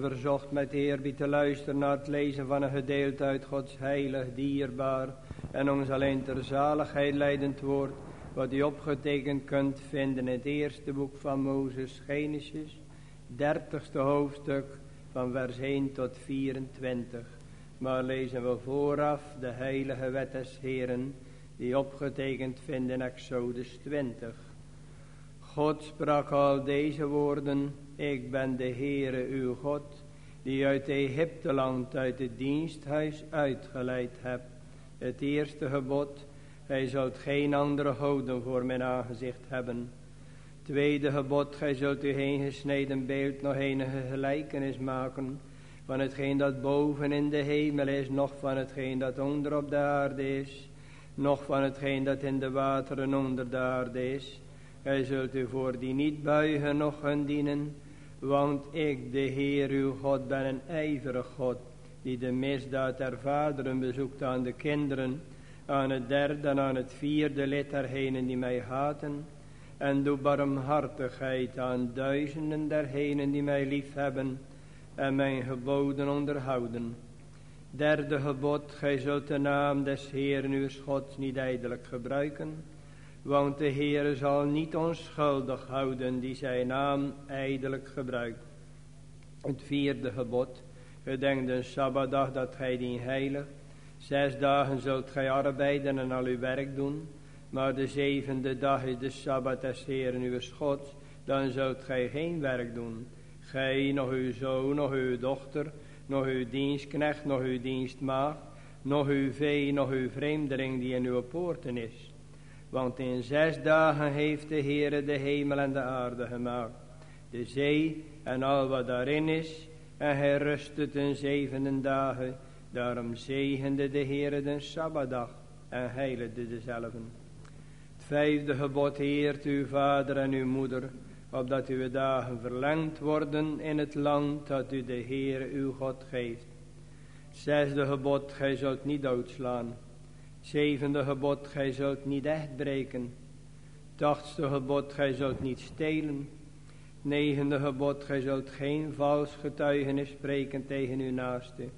Verzocht met eerbied te luisteren naar het lezen van een gedeelte uit Gods heilig, dierbaar en ons alleen ter zaligheid leidend woord, wat u opgetekend kunt vinden in het eerste boek van Mozes, Genesis, dertigste hoofdstuk van vers 1 tot 24. Maar lezen we vooraf de heilige wet des Heren, die opgetekend vinden in Exodus 20. God sprak al deze woorden, ik ben de Heere uw God, die uit Egypte land uit het diensthuis uitgeleid hebt. Het eerste gebod, gij zult geen andere goden voor mijn aangezicht hebben. Tweede gebod, gij zult u geen gesneden beeld nog enige gelijkenis maken van hetgeen dat boven in de hemel is, nog van hetgeen dat onder op de aarde is, nog van hetgeen dat in de wateren onder de aarde is. Gij zult u voor die niet buigen, nog hun dienen, want ik, de Heer uw God, ben een ijverig God, die de misdaad der vaderen bezoekt aan de kinderen, aan het derde en aan het vierde lid dergenen die mij haten, en doe barmhartigheid aan duizenden dergenen die mij lief hebben en mijn geboden onderhouden. Derde gebod, gij zult de naam des Heeren uw Gods niet ijdelijk gebruiken, want de Heere zal niet onschuldig houden die zijn naam ijdelijk gebruikt. Het vierde gebod, gedenk de Sabbatdag dat gij die heilig. Zes dagen zult gij arbeiden en al uw werk doen, maar de zevende dag is de Sabbat des Heeren uw Gods, dan zult gij geen werk doen. Gij, nog uw zoon, nog uw dochter, nog uw dienstknecht, nog uw dienstmaagd, nog uw vee, nog uw vreemdeling die in uw poorten is. Want in zes dagen heeft de Heere de hemel en de aarde gemaakt, de zee en al wat daarin is, en hij rustte ten zevende dagen. Daarom zegende de Heere de Sabbatdag en heiligde dezelfde. Het vijfde gebod heert uw vader en uw moeder, opdat uw dagen verlengd worden in het land dat u de Heere uw God geeft. Het zesde gebod, gij zult niet doodslaan. Zevende gebod, gij zult niet echt breken. Tachtste gebod, gij zult niet stelen. Negende gebod, gij zult geen vals getuigenis spreken tegen uw naaste.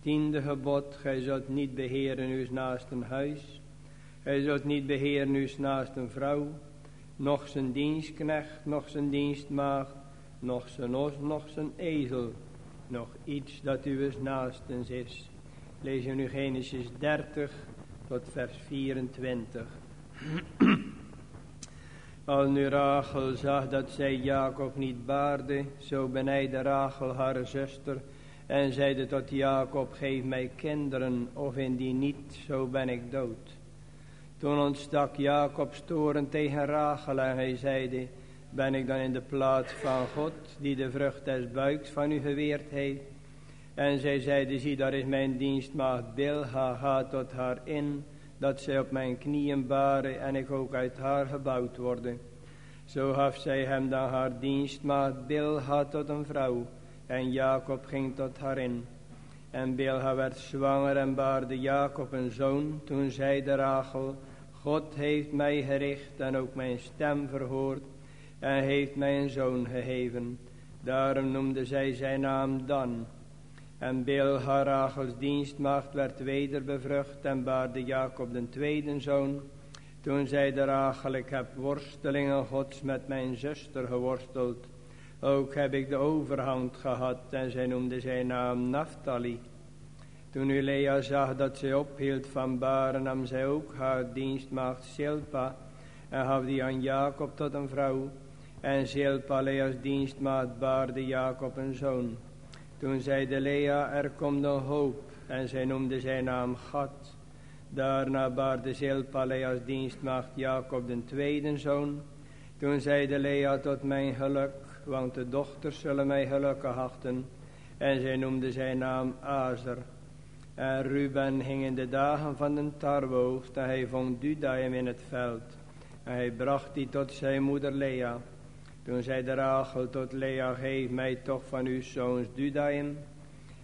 Tiende gebod, gij zult niet beheren uw naasten huis. Gij zult niet beheren uw naasten vrouw. Nog zijn dienstknecht, nog zijn dienstmaagd, nog zijn os, nog zijn ezel. Nog iets dat uw naastens is. Lees je nu Genesis 30 tot vers 24. Al nu Rachel zag dat zij Jacob niet baarde, zo benijde Rachel haar zuster en zeide tot Jacob, geef mij kinderen, of indien niet, zo ben ik dood. Toen ontstak Jacob storen tegen Rachel en hij zeide, ben ik dan in de plaats van God, die de vrucht des buiks van u geweerd heeft? En zij zeide, zie daar is mijn dienstmaagd Bilha, tot haar in, dat zij op mijn knieën baren en ik ook uit haar gebouwd worden. Zo gaf zij hem dan haar dienstmaagd Bilha tot een vrouw, en Jacob ging tot haar in. En Bilha werd zwanger en baarde Jacob een zoon, toen zeide Rachel, God heeft mij gericht en ook mijn stem verhoord, en heeft mij een zoon gegeven. Daarom noemde zij zijn naam Dan. En Bilha, Rachels dienstmacht, werd weder bevrucht en baarde Jacob den tweede zoon. Toen zei de Rachel, ik heb worstelingen gods met mijn zuster geworsteld. Ook heb ik de overhand gehad en zij noemde zijn naam Naphtali. Toen nu zag dat zij ophield van baren, nam zij ook haar dienstmaagd Silpa en gaf die aan Jacob tot een vrouw. En Silpa, Lea's dienstmaagd, baarde Jacob een zoon. Toen zeide Lea, er komt een hoop, en zij noemde zijn naam Gad. Daarna baarde Zilpa Lea's dienstmaagd Jacob den tweede zoon. Toen zeide Lea tot mijn geluk, want de dochters zullen mij gelukkig achten. En zij noemde zijn naam Azer. En Ruben hing in de dagen van de tarweoogst en hij vond Dudaim in het veld. En hij bracht die tot zijn moeder Lea. Toen zei de Rachel tot Lea, geef mij toch van uw zoons Dudaim.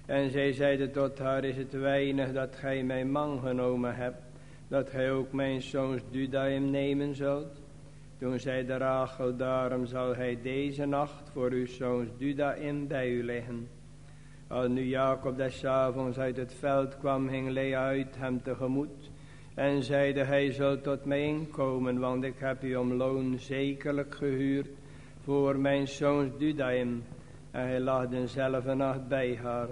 En zij zeide tot haar, is het weinig dat gij mijn man genomen hebt, dat gij ook mijn zoons Dudaim nemen zult? Toen zei de Rachel, daarom zal hij deze nacht voor uw zoons Duda in bij u liggen. Als nu Jacob des avonds uit het veld kwam, ging Lea uit hem tegemoet en zeide, hij zal tot mij inkomen, want ik heb u om loon zekerlijk gehuurd voor mijn zoons Dudaim. En hij lag dezelfde nacht bij haar.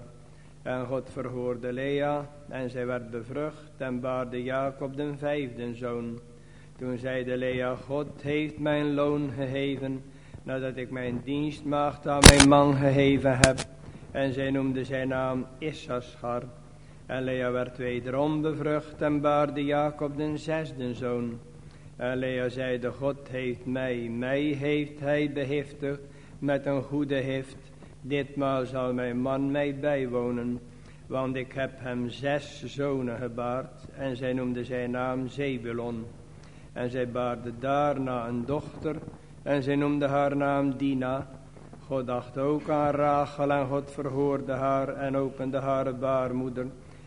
En God verhoorde Lea en zij werd bevrucht en baarde Jacob den vijfde zoon. Toen zeide Lea, God heeft mijn loon gegeven, nadat ik mijn dienstmaagd aan mijn man gegeven heb. En zij noemde zijn naam Issachar. En Lea werd wederom bevrucht en baarde Jacob den zesde zoon. En Lea zeide, God heeft mij, mij heeft hij behiftigd met een goede hift. Ditmaal zal mijn man mij bijwonen, want ik heb hem zes zonen gebaard. En zij noemde zijn naam Zebulon. En zij baarde daarna een dochter en zij noemde haar naam Dina. God dacht ook aan Rachel en God verhoorde haar en opende haar baarmoeder.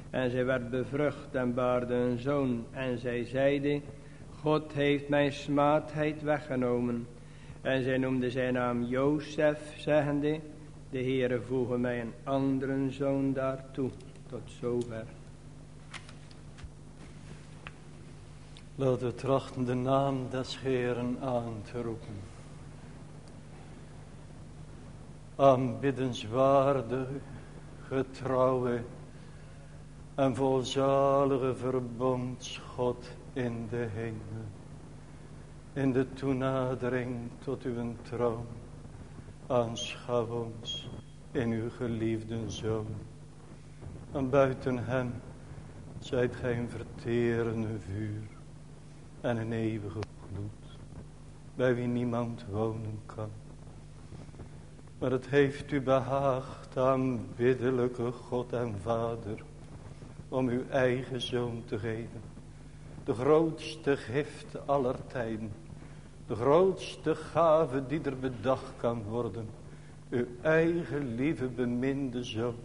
En zij werd bevrucht en baarde een zoon. En zij zeide, God heeft mijn smaadheid weggenomen. En zij noemde zijn naam Jozef, zeggende, de Heere voege mij een andere zoon daartoe. Tot zover. Laten we trachten de naam des Heeren aan te roepen. Aanbiddenswaardige, getrouwe en volzalige verbondsgod in de hemel. In de toenadering tot uw troon. Aanschouw ons in uw geliefde Zoon. En buiten hem zijt gij een verterende vuur en een eeuwige gloed, bij wie niemand wonen kan. Maar het heeft u behaagd, aanbiddelijke God en Vader, om uw eigen Zoon te geven. De grootste gift aller tijden, de grootste gave die er bedacht kan worden. Uw eigen lieve beminde Zoon,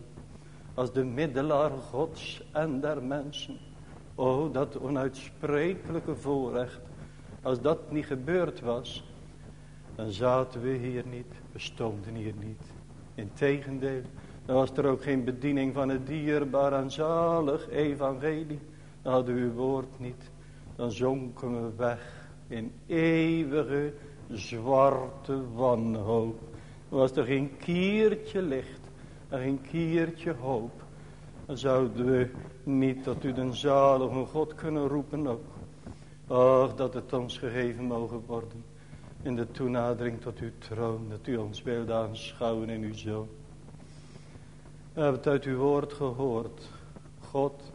als de middelaar Gods en der mensen O, dat onuitsprekelijke voorrecht. Als dat niet gebeurd was, dan zaten we hier niet. We stonden hier niet. Integendeel, dan was er ook geen bediening van het dierbaar en zalig evangelie. Dan hadden we uw woord niet. Dan zonken we weg in eeuwige zwarte wanhoop. Was er geen kiertje licht en geen kiertje hoop. Dan zouden we niet tot u den zalige God kunnen roepen ook. Och, dat het ons gegeven mogen worden. In de toenadering tot uw troon. Dat u ons wilde aanschouwen in uw zoon. We hebben het uit uw woord gehoord. God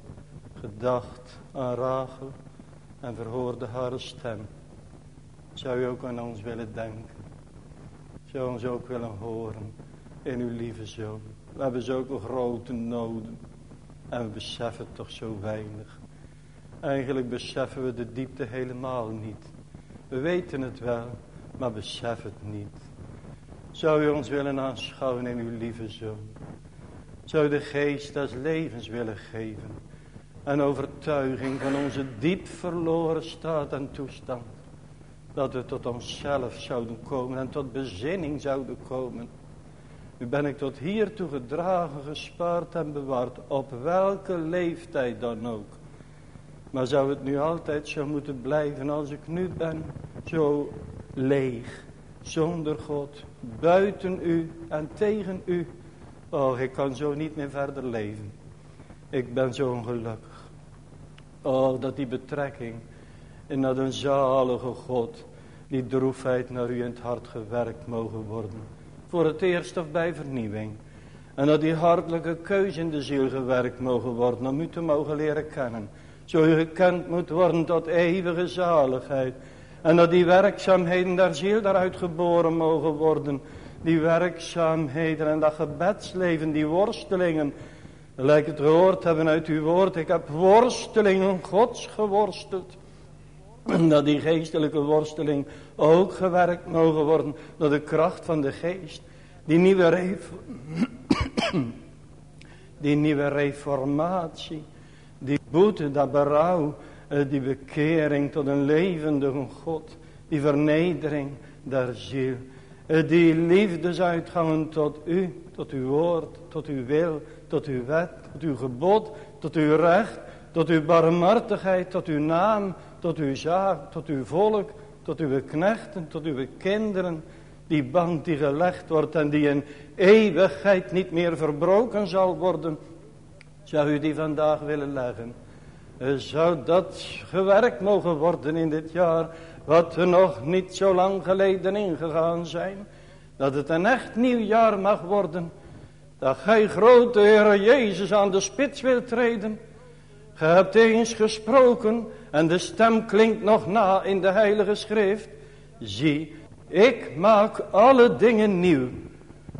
gedacht aan Rachel en verhoorde haar stem. Zou u ook aan ons willen denken? Zou ons ook willen horen in uw lieve zoon? We hebben zulke grote noden. En we beseffen toch zo weinig. Eigenlijk beseffen we de diepte helemaal niet. We weten het wel, maar beseffen het niet. Zou u ons willen aanschouwen in uw lieve zoon? Zou de geest des levens willen geven? En overtuiging van onze diep verloren staat en toestand. Dat we tot onszelf zouden komen en tot bezinning zouden komen. Nu ben ik tot hiertoe gedragen, gespaard en bewaard, op welke leeftijd dan ook. Maar zou het nu altijd zo moeten blijven als ik nu ben, zo leeg, zonder God, buiten u en tegen u. Oh, ik kan zo niet meer verder leven. Ik ben zo ongelukkig. Oh, dat die betrekking en dat een zalige God, die droefheid naar u in het hart gewerkt mogen worden voor het eerst of bij vernieuwing. En dat die hartelijke keuze in de ziel gewerkt mogen worden om u te mogen leren kennen. Zo u gekend moet worden tot eeuwige zaligheid. En dat die werkzaamheden der ziel daaruit geboren mogen worden. Die werkzaamheden en dat gebedsleven, die worstelingen. Lijkt het gehoord hebben uit uw woord. Ik heb worstelingen gods geworsteld. En dat die geestelijke worsteling ook gewerkt mogen worden door de kracht van de geest. Die nieuwe, die nieuwe reformatie, die boete, dat berouw, eh, die bekering tot een levendige God. Die vernedering der ziel. Eh, die liefdesuitgangen tot u, tot uw woord, tot uw wil, tot uw wet, tot uw gebod, tot uw recht, tot uw barmhartigheid, tot uw naam, tot uw zaak, tot uw volk, tot uw knechten, tot uw kinderen. Die band die gelegd wordt en die in eeuwigheid niet meer verbroken zal worden. Zou u die vandaag willen leggen? Eh, zou dat gewerkt mogen worden in dit jaar wat er nog niet zo lang geleden ingegaan zijn. Dat het een echt nieuw jaar mag worden. Dat gij grote Heer Jezus aan de spits wilt treden. Ge hebt eens gesproken en de stem klinkt nog na in de heilige schrift. Zie, ik maak alle dingen nieuw.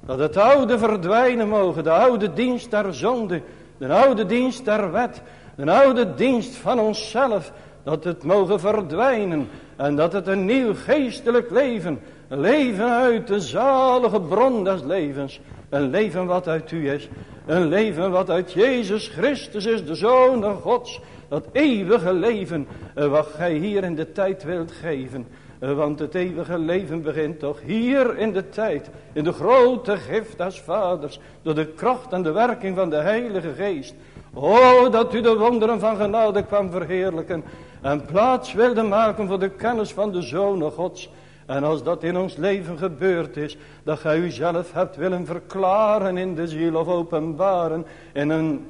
Dat het oude verdwijnen mogen, de oude dienst der zonde, de oude dienst der wet, de oude dienst van onszelf, dat het mogen verdwijnen en dat het een nieuw geestelijk leven, een leven uit de zalige bron des levens, een leven wat uit u is, een leven wat uit Jezus Christus is, de Zoon Gods, dat eeuwige leven eh, wat gij hier in de tijd wilt geven. Eh, want het eeuwige leven begint toch hier in de tijd, in de grote gift des vaders, door de kracht en de werking van de heilige geest. O, dat u de wonderen van genade kwam verheerlijken en plaats wilde maken voor de kennis van de Zoon Gods. En als dat in ons leven gebeurd is, dat gij uzelf hebt willen verklaren in de ziel of openbaren in een,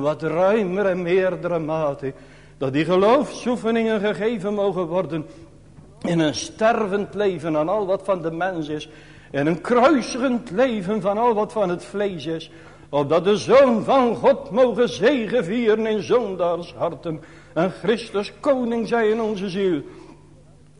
wat ruimer en meerdere mate, dat die geloofsoefeningen gegeven mogen worden in een stervend leven aan al wat van de mens is, in een kruisigend leven van al wat van het vlees is, opdat de Zoon van God mogen zegevieren in zondaars harten, en Christus koning zij in onze ziel.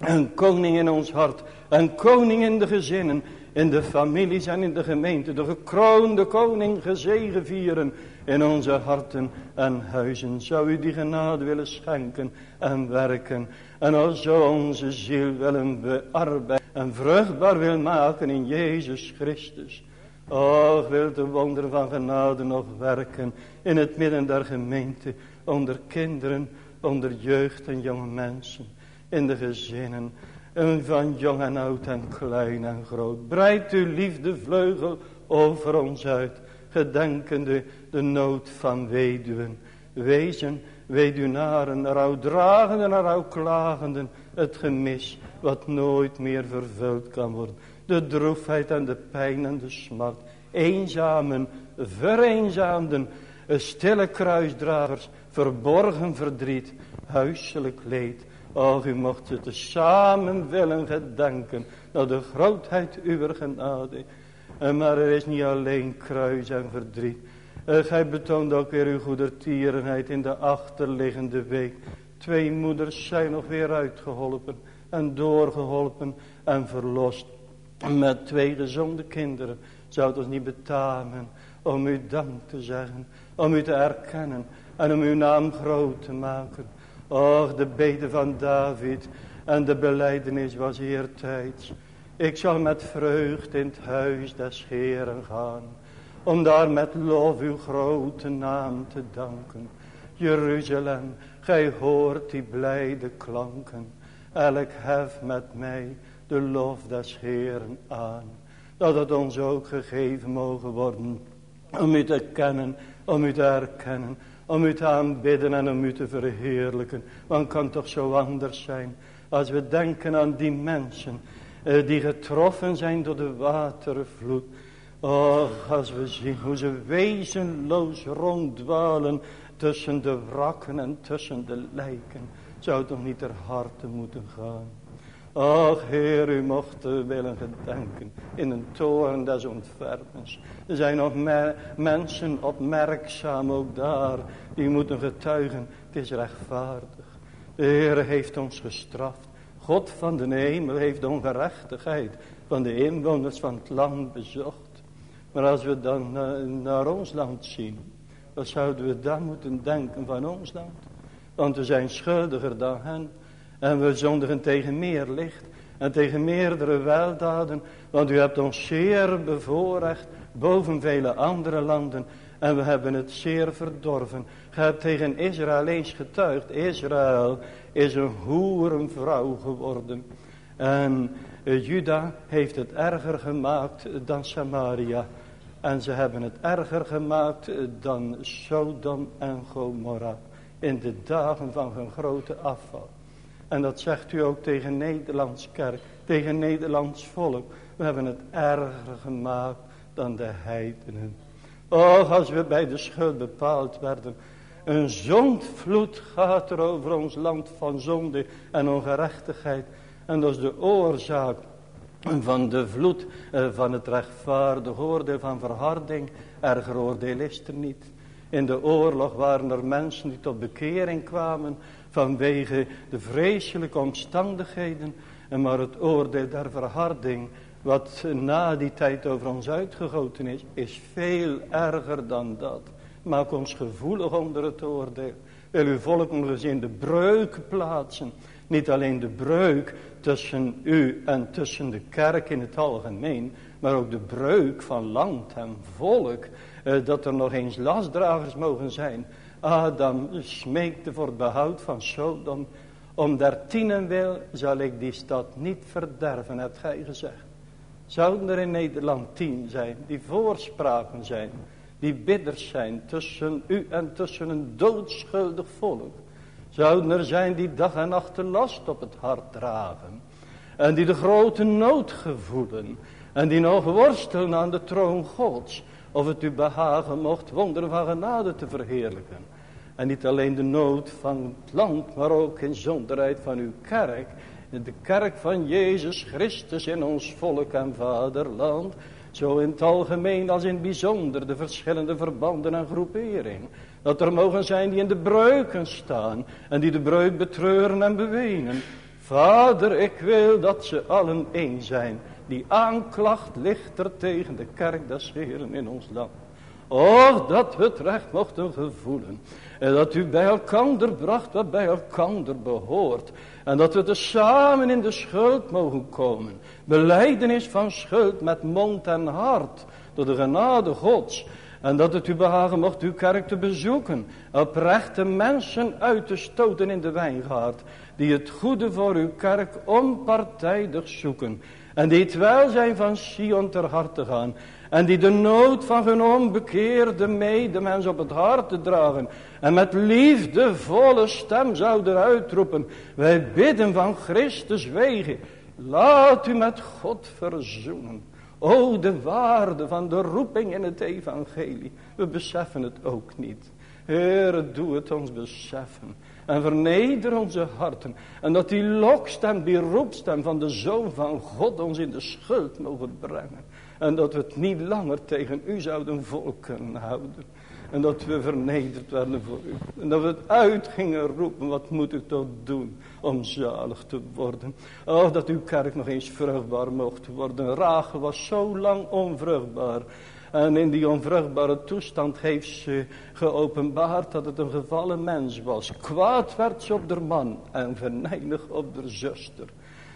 Een koning in ons hart. Een koning in de gezinnen. In de families en in de gemeente. De gekroonde koning gezegen vieren. In onze harten en huizen. Zou u die genade willen schenken en werken. En als zo onze ziel willen bearbeiden. En vruchtbaar wil maken in Jezus Christus. Och, wil de wonder van genade nog werken. In het midden der gemeente. Onder kinderen onder jeugd en jonge mensen, in de gezinnen, en van jong en oud en klein en groot. Breid uw liefde vleugel over ons uit, gedenkende de nood van weduwen, wezen, weduwnaren, rouwdragenden en rouwklagenden, het gemis wat nooit meer vervuld kan worden. De droefheid en de pijn en de smart, eenzamen, vereenzaamden, stille kruisdragers, verborgen verdriet, huiselijk leed. Och, u mocht het samen willen gedenken naar de grootheid uw genade. Maar er is niet alleen kruis en verdriet. Eh, gij betoont ook weer uw goedertierenheid in de achterliggende week. Twee moeders zijn nog weer uitgeholpen en doorgeholpen en verlost. Met twee gezonde kinderen zou het ons niet betamen om u dank te zeggen, om u te erkennen en om uw naam groot te maken. Och, de bede van David en de beleidenis was eertijds. Ik zal met vreugd in het huis des Heeren gaan, om daar met lof uw grote naam te danken. Jeruzalem, gij hoort die blijde klanken, elk hef met mij de lof des Heeren aan. Dat het ons ook gegeven mogen worden, om u te kennen, om u te herkennen, om u te aanbidden en om u te verheerlijken. Want kan toch zo anders zijn als we denken aan die mensen eh, die getroffen zijn door de watervloed. Och, als we zien hoe ze wezenloos ronddwalen tussen de wrakken en tussen de lijken. Zou toch niet ter harte moeten gaan. Ach, Heer, u mocht willen gedenken in een toren des ontfermens. Er zijn nog mensen opmerkzaam ook daar, die moeten getuigen, het is rechtvaardig. De Heer heeft ons gestraft. God van de hemel heeft de ongerechtigheid van de inwoners van het land bezocht. Maar als we dan naar ons land zien, wat zouden we dan moeten denken van ons land? Want we zijn schuldiger dan hen. En we zondigen tegen meer licht en tegen meerdere weldaden. Want u hebt ons zeer bevoorrecht boven vele andere landen. En we hebben het zeer verdorven. Ge hebt tegen Israël eens getuigd. Israël is een hoerenvrouw geworden. En Juda heeft het erger gemaakt dan Samaria. En ze hebben het erger gemaakt dan Sodom en Gomorra. In de dagen van hun grote afval. En dat zegt u ook tegen Nederlands kerk. Tegen Nederlands volk. We hebben het erger gemaakt dan de heidenen. Och, als we bij de schuld bepaald werden. Een zondvloed gaat er over ons land van zonde en ongerechtigheid. En dat is de oorzaak van de vloed eh, van het rechtvaardig oordeel van verharding. Erger oordeel is er niet. In de oorlog waren er mensen die tot bekering kwamen vanwege de vreselijke omstandigheden. En maar het oordeel der verharding wat na die tijd over ons uitgegoten is, is veel erger dan dat. Maak ons gevoelig onder het oordeel. Wil uw volk nog eens in de breuk plaatsen. Niet alleen de breuk tussen u en tussen de kerk in het algemeen. Maar ook de breuk van land en volk. Eh, dat er nog eens lastdragers mogen zijn. Adam smeekte voor het behoud van Sodom. Om der tienen wil zal ik die stad niet verderven, hebt gij gezegd. Zouden er in Nederland tien zijn die voorspraken zijn. Die bidders zijn tussen u en tussen een doodschuldig volk. Zouden er zijn die dag en nacht de last op het hart dragen. En die de grote nood gevoelen. En die nog worstelen aan de troon gods. Of het u behagen mocht wonderen van genade te verheerlijken. En niet alleen de nood van het land, maar ook in zonderheid van uw kerk de kerk van Jezus Christus in ons volk en vaderland. Zo in het algemeen als in het bijzonder de verschillende verbanden en groeperingen. Dat er mogen zijn die in de breuken staan en die de breuk betreuren en bewenen. Vader, ik wil dat ze allen één zijn. Die aanklacht ligt er tegen de kerk des Heren in ons land. Och, dat we het recht mochten gevoelen. En dat u bij elkander bracht wat bij elkander behoort. En dat we samen in de schuld mogen komen. Beleidenis van schuld met mond en hart. Door de genade gods. En dat het u behagen mocht uw kerk te bezoeken. Oprechte mensen uit te stoten in de wijngaard. Die het goede voor uw kerk onpartijdig zoeken. En die het welzijn van Sion ter harte gaan. En die de nood van hun onbekeerde medemens op het hart te dragen. En met liefdevolle stem zouden uitroepen. Wij bidden van Christus wegen. Laat u met God verzoenen. O de waarde van de roeping in het evangelie. We beseffen het ook niet. Heer, doe het ons beseffen. En verneder onze harten. En dat die lokstem, die roepstem van de Zoon van God ons in de schuld mogen brengen. En dat we het niet langer tegen u zouden volken houden. En dat we vernederd werden voor u. En dat we het uit gingen roepen. Wat moet ik toch doen om zalig te worden. Oh dat uw kerk nog eens vruchtbaar mocht worden. Rachel was zo lang onvruchtbaar. En in die onvruchtbare toestand heeft ze geopenbaard dat het een gevallen mens was. Kwaad werd ze op de man en venijnig op de zuster.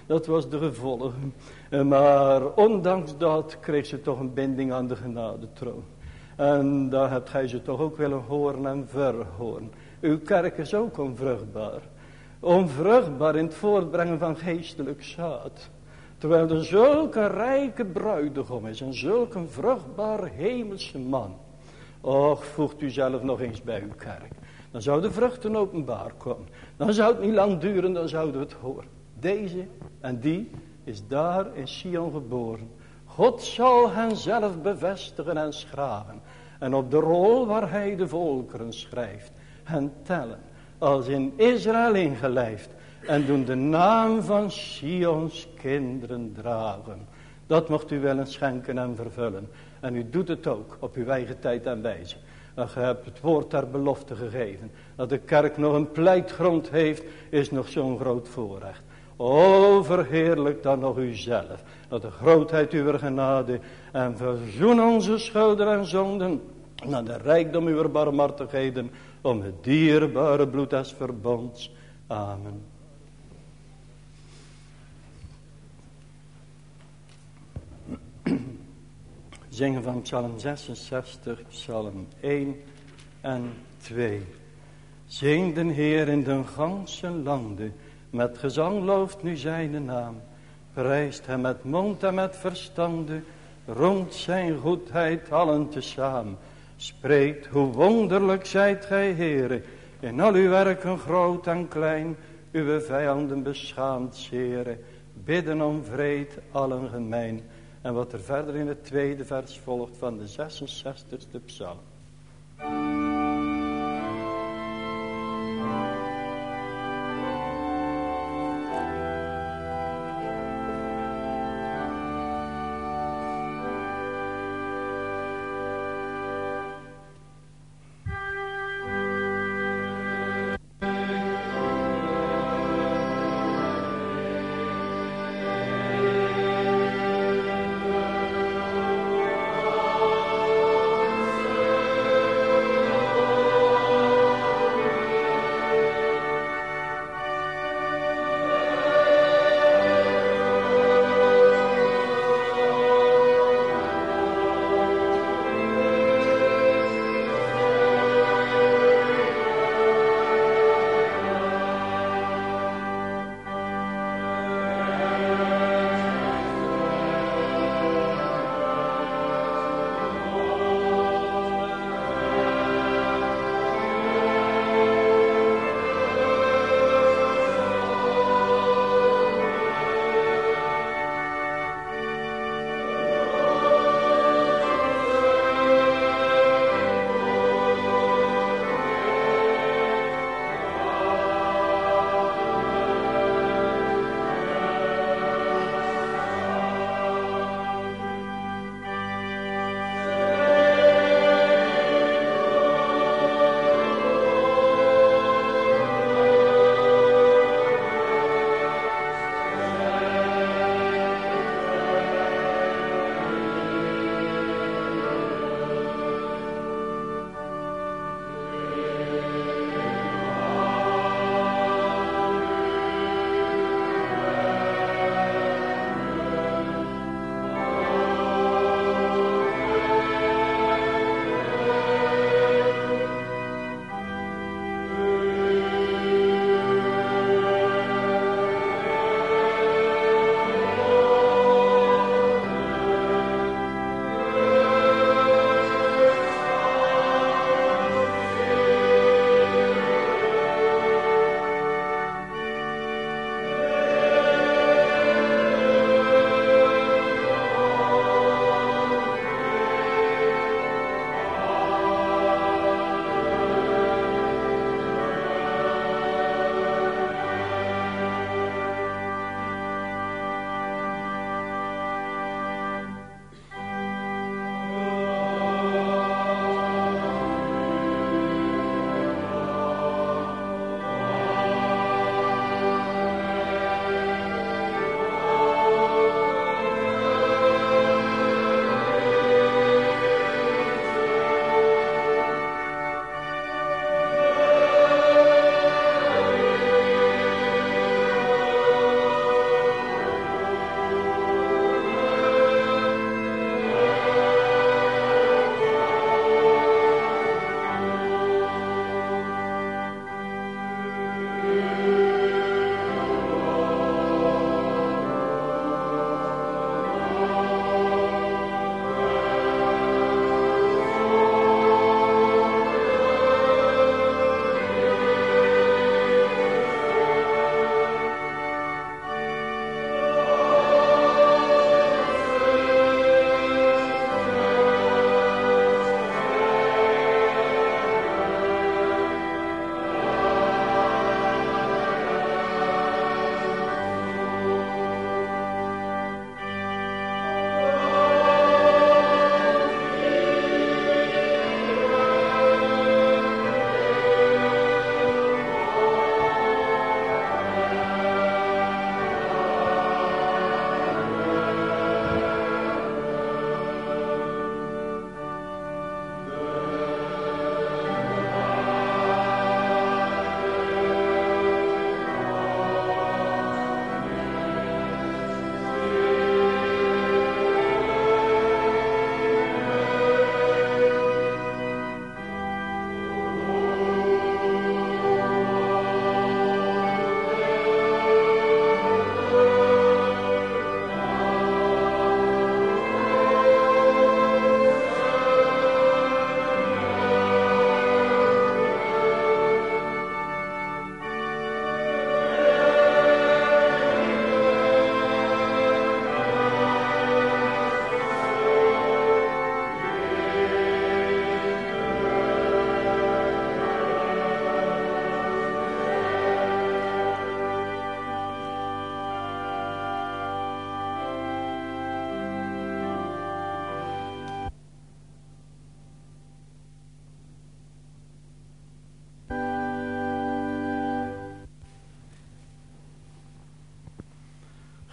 Dat was de gevolgen. Maar ondanks dat kreeg ze toch een binding aan de genadetroon. En daar hebt gij ze toch ook willen horen en verhoren. Uw kerk is ook onvruchtbaar. Onvruchtbaar in het voortbrengen van geestelijk zaad. Terwijl er zulke rijke bruidegom is en zulke vruchtbaar hemelse man. Och, voegt u zelf nog eens bij uw kerk. Dan zou de vruchten openbaar komen. Dan zou het niet lang duren, dan zouden we het horen. Deze en die is daar in Sion geboren. God zal hen zelf bevestigen en schraven. En op de rol waar hij de volkeren schrijft. Hen tellen. Als in Israël ingelijfd. En doen de naam van Sions kinderen dragen. Dat mocht u wel schenken en vervullen. En u doet het ook op uw eigen tijd en wijze. En je hebt het woord ter belofte gegeven. Dat de kerk nog een pleitgrond heeft, is nog zo'n groot voorrecht. O, verheerlijk dan nog uzelf. Dat de grootheid uw genade en verzoen onze schulden en zonden. Naar de rijkdom uw barmhartigheden. Om het dierbare bloed des verbonds. Amen. Zingen van Psalm 66, Psalm 1 en 2. Zing den Heer in den ganse landen. Met gezang looft nu zijn naam. Prijst hem met mond en met verstande. Rond zijn goedheid allen tezamen. Spreekt hoe wonderlijk zijt gij heren. In al uw werken groot en klein. Uw vijanden beschaamt zere. Bidden om vrede allen gemeen. En wat er verder in het tweede vers volgt van de 66e psalm.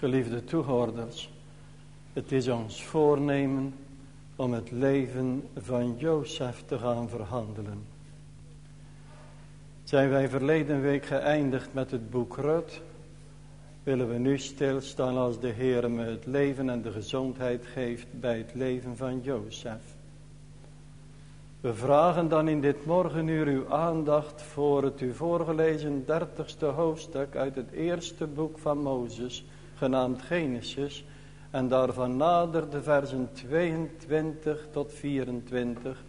Geliefde toehoorders, het is ons voornemen om het leven van Jozef te gaan verhandelen. Zijn wij verleden week geëindigd met het boek Rut, willen we nu stilstaan als de Heer me het leven en de gezondheid geeft bij het leven van Jozef. We vragen dan in dit morgenuur uw aandacht voor het u voorgelezen dertigste hoofdstuk uit het eerste boek van Mozes, genaamd Genesis, en daarvan nader de versen 22 tot 24,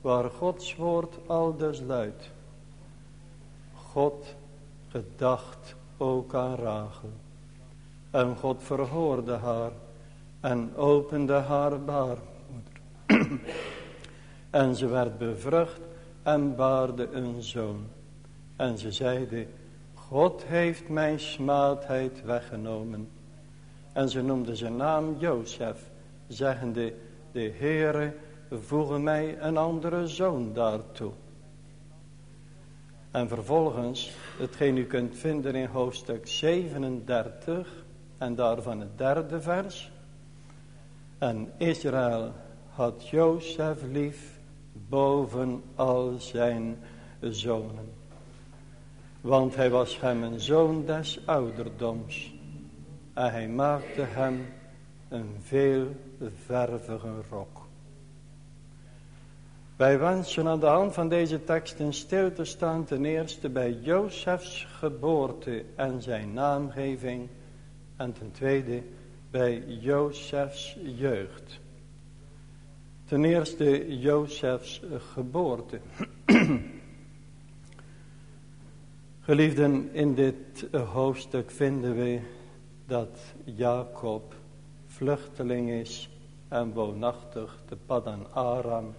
waar Gods woord al dus luidt. God gedacht ook aan Rachel. En God verhoorde haar en opende haar baarmoeder. en ze werd bevrucht en baarde een zoon. En ze zeide, God heeft mijn smaadheid weggenomen. En ze noemde zijn naam Jozef, zeggende, de Heere voege mij een andere zoon daartoe. En vervolgens, hetgeen u kunt vinden in hoofdstuk 37 en daarvan het derde vers. En Israël had Jozef lief boven al zijn zonen. Want hij was hem een zoon des ouderdoms. En hij maakte hem een veel vervige rok. Wij wensen aan de hand van deze teksten stil te staan ten eerste bij Jozefs geboorte en zijn naamgeving. En ten tweede bij Jozefs jeugd. Ten eerste Jozefs geboorte. Geliefden, in dit hoofdstuk vinden we dat Jacob vluchteling is en woonachtig te Paddan Aram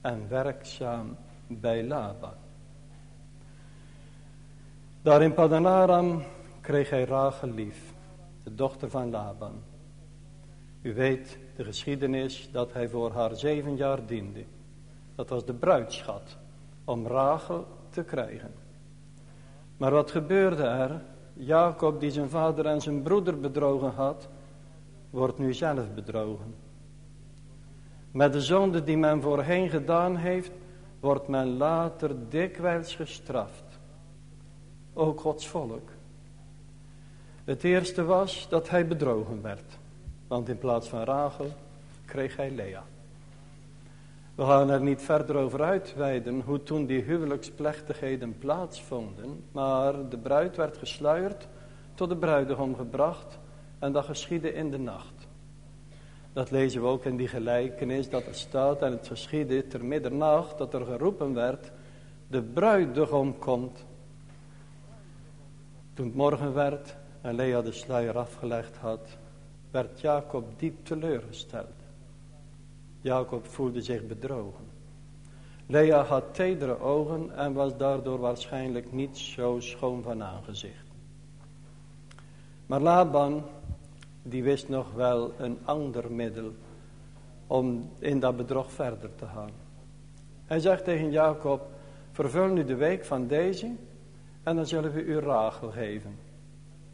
en werkzaam bij Laban. Daar in Padanaram kreeg hij Rachel lief, de dochter van Laban. U weet de geschiedenis dat hij voor haar zeven jaar diende. Dat was de bruidschat om Rachel te krijgen. Maar wat gebeurde er? Jacob die zijn vader en zijn broeder bedrogen had, wordt nu zelf bedrogen. Met de zonde die men voorheen gedaan heeft, wordt men later dikwijls gestraft. Ook Gods volk. Het eerste was dat hij bedrogen werd. Want in plaats van Rachel kreeg hij Lea. We gaan er niet verder over uitweiden hoe toen die huwelijksplechtigheden plaatsvonden. Maar de bruid werd gesluierd, tot de bruidegom gebracht en dat geschiedde in de nacht. Dat lezen we ook in die gelijkenis dat er staat en het geschiedde ter middernacht dat er geroepen werd, de bruidegom komt. Toen het morgen werd en Lea de sluier afgelegd had, werd Jacob diep teleurgesteld. Jacob voelde zich bedrogen. Lea had tedere ogen en was daardoor waarschijnlijk niet zo schoon van aangezicht. Maar Laban die wist nog wel een ander middel om in dat bedrog verder te gaan. Hij zegt tegen Jacob, vervul nu de week van deze en dan zullen we u Rachel geven.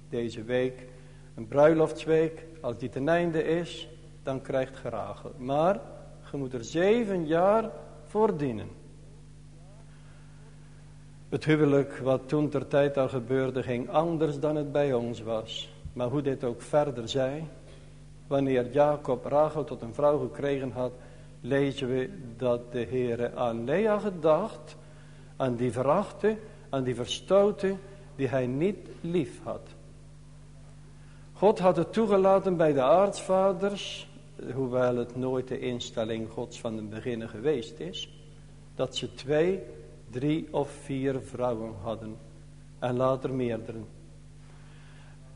Deze week, een bruiloftsweek, als die ten einde is, dan krijgt je Rachel. Maar je moet er zeven jaar voor dienen. Het huwelijk wat toen ter tijd al gebeurde ging anders dan het bij ons was. Maar hoe dit ook verder zij, wanneer Jacob Rachel tot een vrouw gekregen had, lezen we dat de Heere aan Lea gedacht, aan die verachte, aan die verstoten, die hij niet lief had. God had het toegelaten bij de aartsvaders, hoewel het nooit de instelling Gods van het begin geweest is, dat ze twee, drie of vier vrouwen hadden en later meerdere.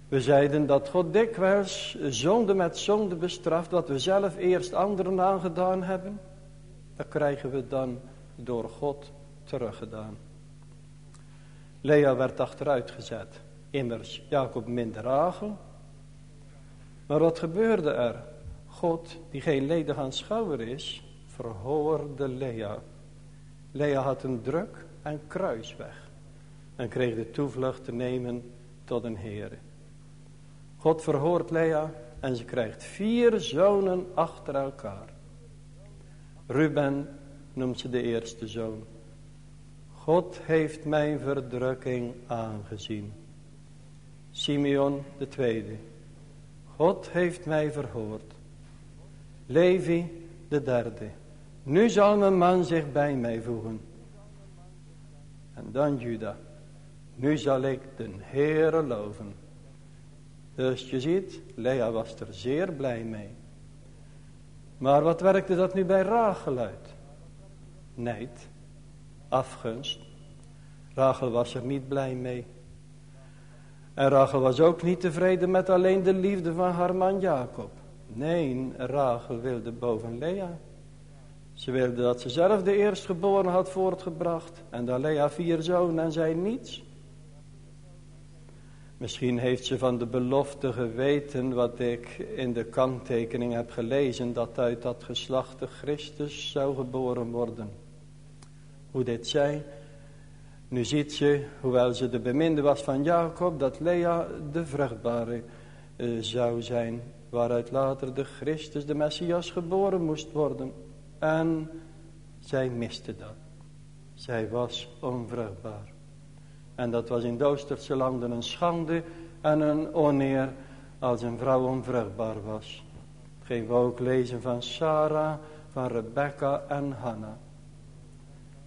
We zeiden dat God dikwijls zonde met zonde bestraft, wat we zelf eerst anderen aangedaan hebben. Dat krijgen we dan door God teruggedaan. Lea werd achteruit gezet. Immers Jacob minder Rachel. Maar wat gebeurde er? God, die geen ledig aanschouwer is, verhoorde Lea. Lea had een druk en kruisweg. En kreeg de toevlucht te nemen tot een Heer. God verhoort Lea en ze krijgt vier zonen achter elkaar. Ruben noemt ze de eerste zoon. God heeft mijn verdrukking aangezien. Simeon de tweede. God heeft mij verhoord. Levi de derde. Nu zal mijn man zich bij mij voegen. En dan Juda. Nu zal ik de Heere loven. Dus je ziet, Lea was er zeer blij mee. Maar wat werkte dat nu bij Rachel uit? Nijd, afgunst. Rachel was er niet blij mee. En Rachel was ook niet tevreden met alleen de liefde van haar man Jacob. Nee, Rachel wilde boven Lea. Ze wilde dat ze zelf de eerstgeboren had voortgebracht. En dan Lea vier zonen en zij niets. Misschien heeft ze van de belofte geweten wat ik in de kanttekening heb gelezen. Dat uit dat geslacht de Christus zou geboren worden. Hoe dit zij. Nu ziet ze, hoewel ze de beminde was van Jacob, dat Lea de vruchtbare uh, zou zijn. Waaruit later de Christus, de Messias, geboren moest worden. En zij miste dat. Zij was onvruchtbaar. En dat was in de Oosterse landen een schande en een oneer als een vrouw onvruchtbaar was. Geen we ook lezen van Sarah, van Rebecca en Hanna.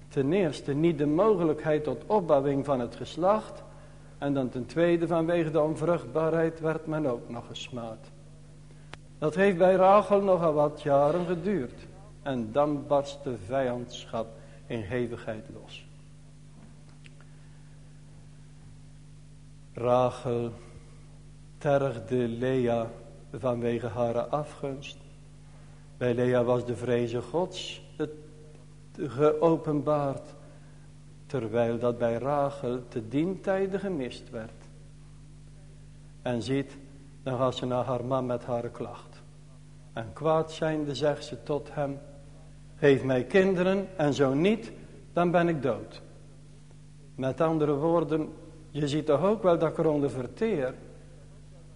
Ten eerste niet de mogelijkheid tot opbouwing van het geslacht. En dan ten tweede vanwege de onvruchtbaarheid werd men ook nog gesmaad. Dat heeft bij Rachel nogal wat jaren geduurd. En dan barst de vijandschap in hevigheid los. Rachel tergde Lea vanwege haar afgunst. Bij Lea was de vreze gods geopenbaard. Terwijl dat bij Rachel te dien tijde gemist werd. En ziet, dan gaat ze naar haar man met haar klacht. En kwaad zijnde zegt ze tot hem. Geef mij kinderen en zo niet, dan ben ik dood. Met andere woorden, je ziet toch ook wel dat ik eronder verteer.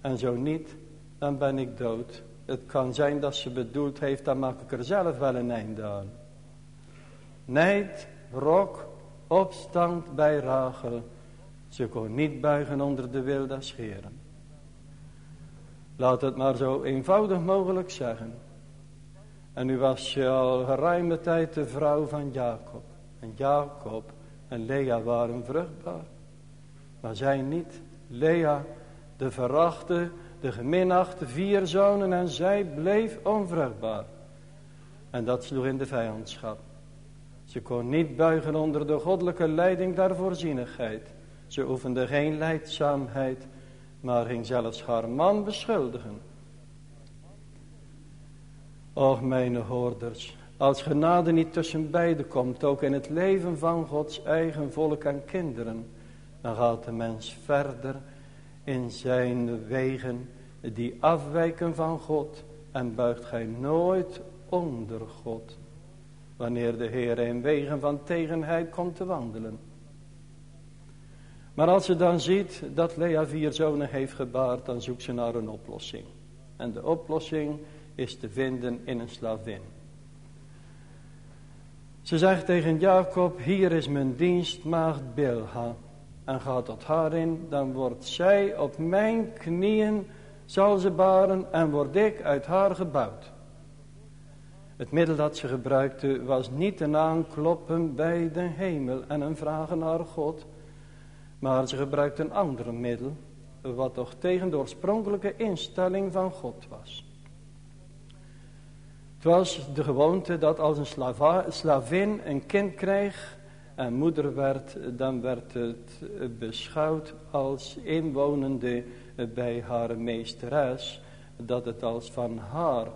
En zo niet, dan ben ik dood. Het kan zijn dat ze bedoeld heeft, dan maak ik er zelf wel een einde aan. Nijd, rok, opstand bij Rachel. Ze kon niet buigen onder de wil des scheren. Laat het maar zo eenvoudig mogelijk zeggen. En nu was al geruime tijd de vrouw van Jacob. En Jacob en Lea waren vruchtbaar. Maar zij niet. Lea, de verachte, de geminachte, vier zonen en zij bleef onvruchtbaar. En dat sloeg in de vijandschap. Ze kon niet buigen onder de goddelijke leiding der voorzienigheid. Ze oefende geen leidzaamheid, maar ging zelfs haar man beschuldigen. Och, mijn hoorders, als genade niet tussen beiden komt, ook in het leven van Gods eigen volk en kinderen, dan gaat de mens verder in zijn wegen die afwijken van God en buigt gij nooit onder God, wanneer de Heer in wegen van tegenheid komt te wandelen. Maar als ze dan ziet dat Lea vier zonen heeft gebaard, dan zoekt ze naar een oplossing. En de oplossing is te vinden in een slavin. Ze zegt tegen Jacob, hier is mijn dienstmaagd Bilha. En gaat tot haar in, dan wordt zij op mijn knieën, zal ze baren en word ik uit haar gebouwd. Het middel dat ze gebruikte was niet een aankloppen bij de hemel en een vragen naar God. Maar ze gebruikte een ander middel, wat toch tegen de oorspronkelijke instelling van God was. Het was de gewoonte dat als een slavin een kind kreeg en moeder werd, dan werd het beschouwd als inwonende bij haar meesteres, dat het als van haar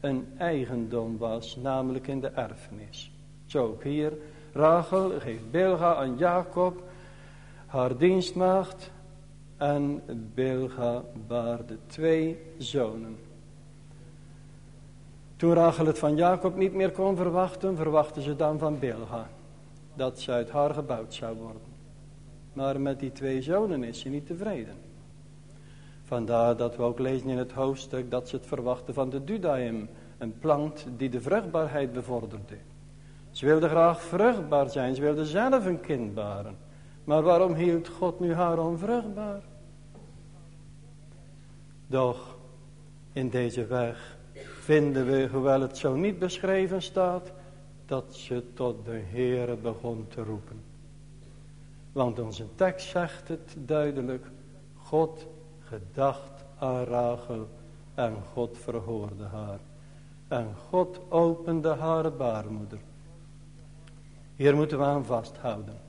een eigendom was, namelijk in de erfenis. Zo ook hier, Rachel geeft Bilga aan Jacob, haar dienstmaagd, en Bilga baarde twee zonen. Toen Rachel het van Jacob niet meer kon verwachten, verwachtte ze dan van Bilga. Dat ze uit haar gebouwd zou worden. Maar met die twee zonen is ze niet tevreden. Vandaar dat we ook lezen in het hoofdstuk dat ze het verwachten van de Dudaim. Een plant die de vruchtbaarheid bevorderde. Ze wilde graag vruchtbaar zijn. Ze wilde zelf een kind baren. Maar waarom hield God nu haar onvruchtbaar? Doch in deze weg vinden we, hoewel het zo niet beschreven staat, dat ze tot de Heere begon te roepen. Want onze tekst zegt het duidelijk, God gedacht aan Rachel en God verhoorde haar. En God opende haar baarmoeder. Hier moeten we aan vasthouden.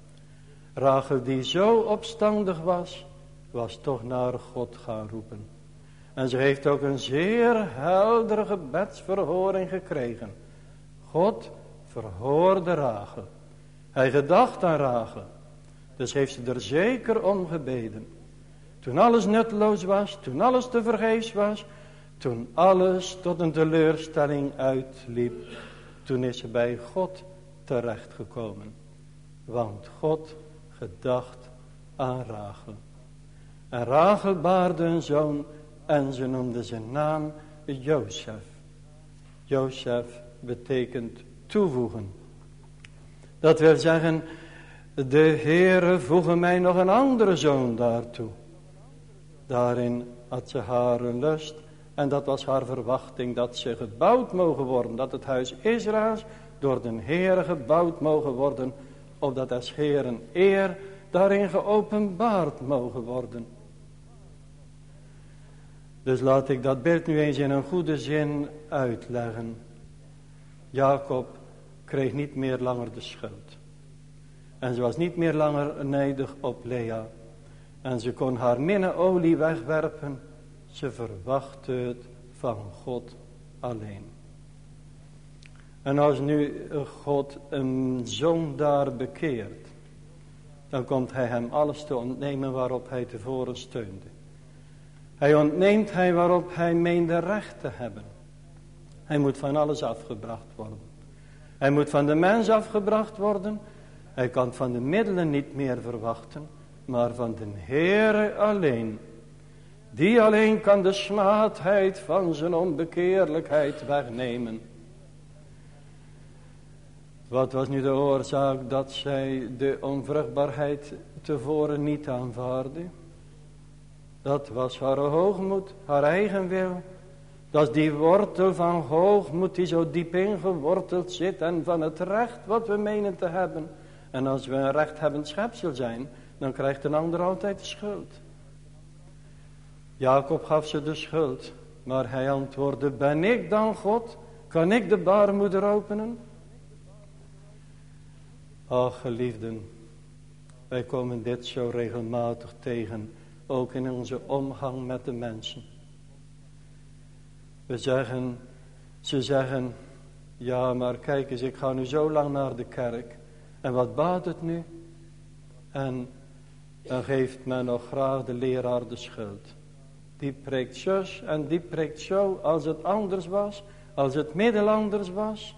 Rachel die zo opstandig was, was toch naar God gaan roepen. En ze heeft ook een zeer heldere gebedsverhoring gekregen. God verhoorde Rachel. Hij gedacht aan Rachel. Dus heeft ze er zeker om gebeden. Toen alles nutteloos was, toen alles te vergeefs was, toen alles tot een teleurstelling uitliep, toen is ze bij God terechtgekomen. Want God gedacht aan Rachel. En Rachel baarde een zoon en ze noemde zijn naam Jozef. Jozef betekent toevoegen. Dat wil zeggen, de Heere voegen mij nog een andere zoon daartoe. Daarin had ze haar lust en dat was haar verwachting dat ze gebouwd mogen worden. Dat het huis Israëls door de Heere gebouwd mogen worden. Opdat als Heeren eer daarin geopenbaard mogen worden. Dus laat ik dat beeld nu eens in een goede zin uitleggen. Jacob kreeg niet meer langer de schuld. En ze was niet meer langer nijdig op Lea. En ze kon haar minneolie wegwerpen. Ze verwachtte het van God alleen. En als nu God een zondaar bekeert. Dan komt hij hem alles te ontnemen waarop hij tevoren steunde. Hij ontneemt hij waarop hij meende recht te hebben. Hij moet van alles afgebracht worden. Hij moet van de mens afgebracht worden. Hij kan van de middelen niet meer verwachten, maar van de Heere alleen. Die alleen kan de smaadheid van zijn onbekeerlijkheid wegnemen. Wat was nu de oorzaak dat zij de onvruchtbaarheid tevoren niet aanvaarde? Dat was haar hoogmoed, haar eigen wil. Dat is die wortel van hoogmoed die zo diep ingeworteld zit en van het recht wat we menen te hebben. En als we een rechthebbend schepsel zijn, dan krijgt een ander altijd de schuld. Jacob gaf ze de schuld, maar hij antwoordde, ben ik dan God? Kan ik de baarmoeder openen? Ach geliefden, wij komen dit zo regelmatig tegen ook in onze omgang met de mensen. We zeggen, ze zeggen, ja maar kijk eens, ik ga nu zo lang naar de kerk. En wat baat het nu? En dan geeft men nog graag de leraar de schuld. Die preekt zus en die preekt zo als het anders was, als het middel anders was.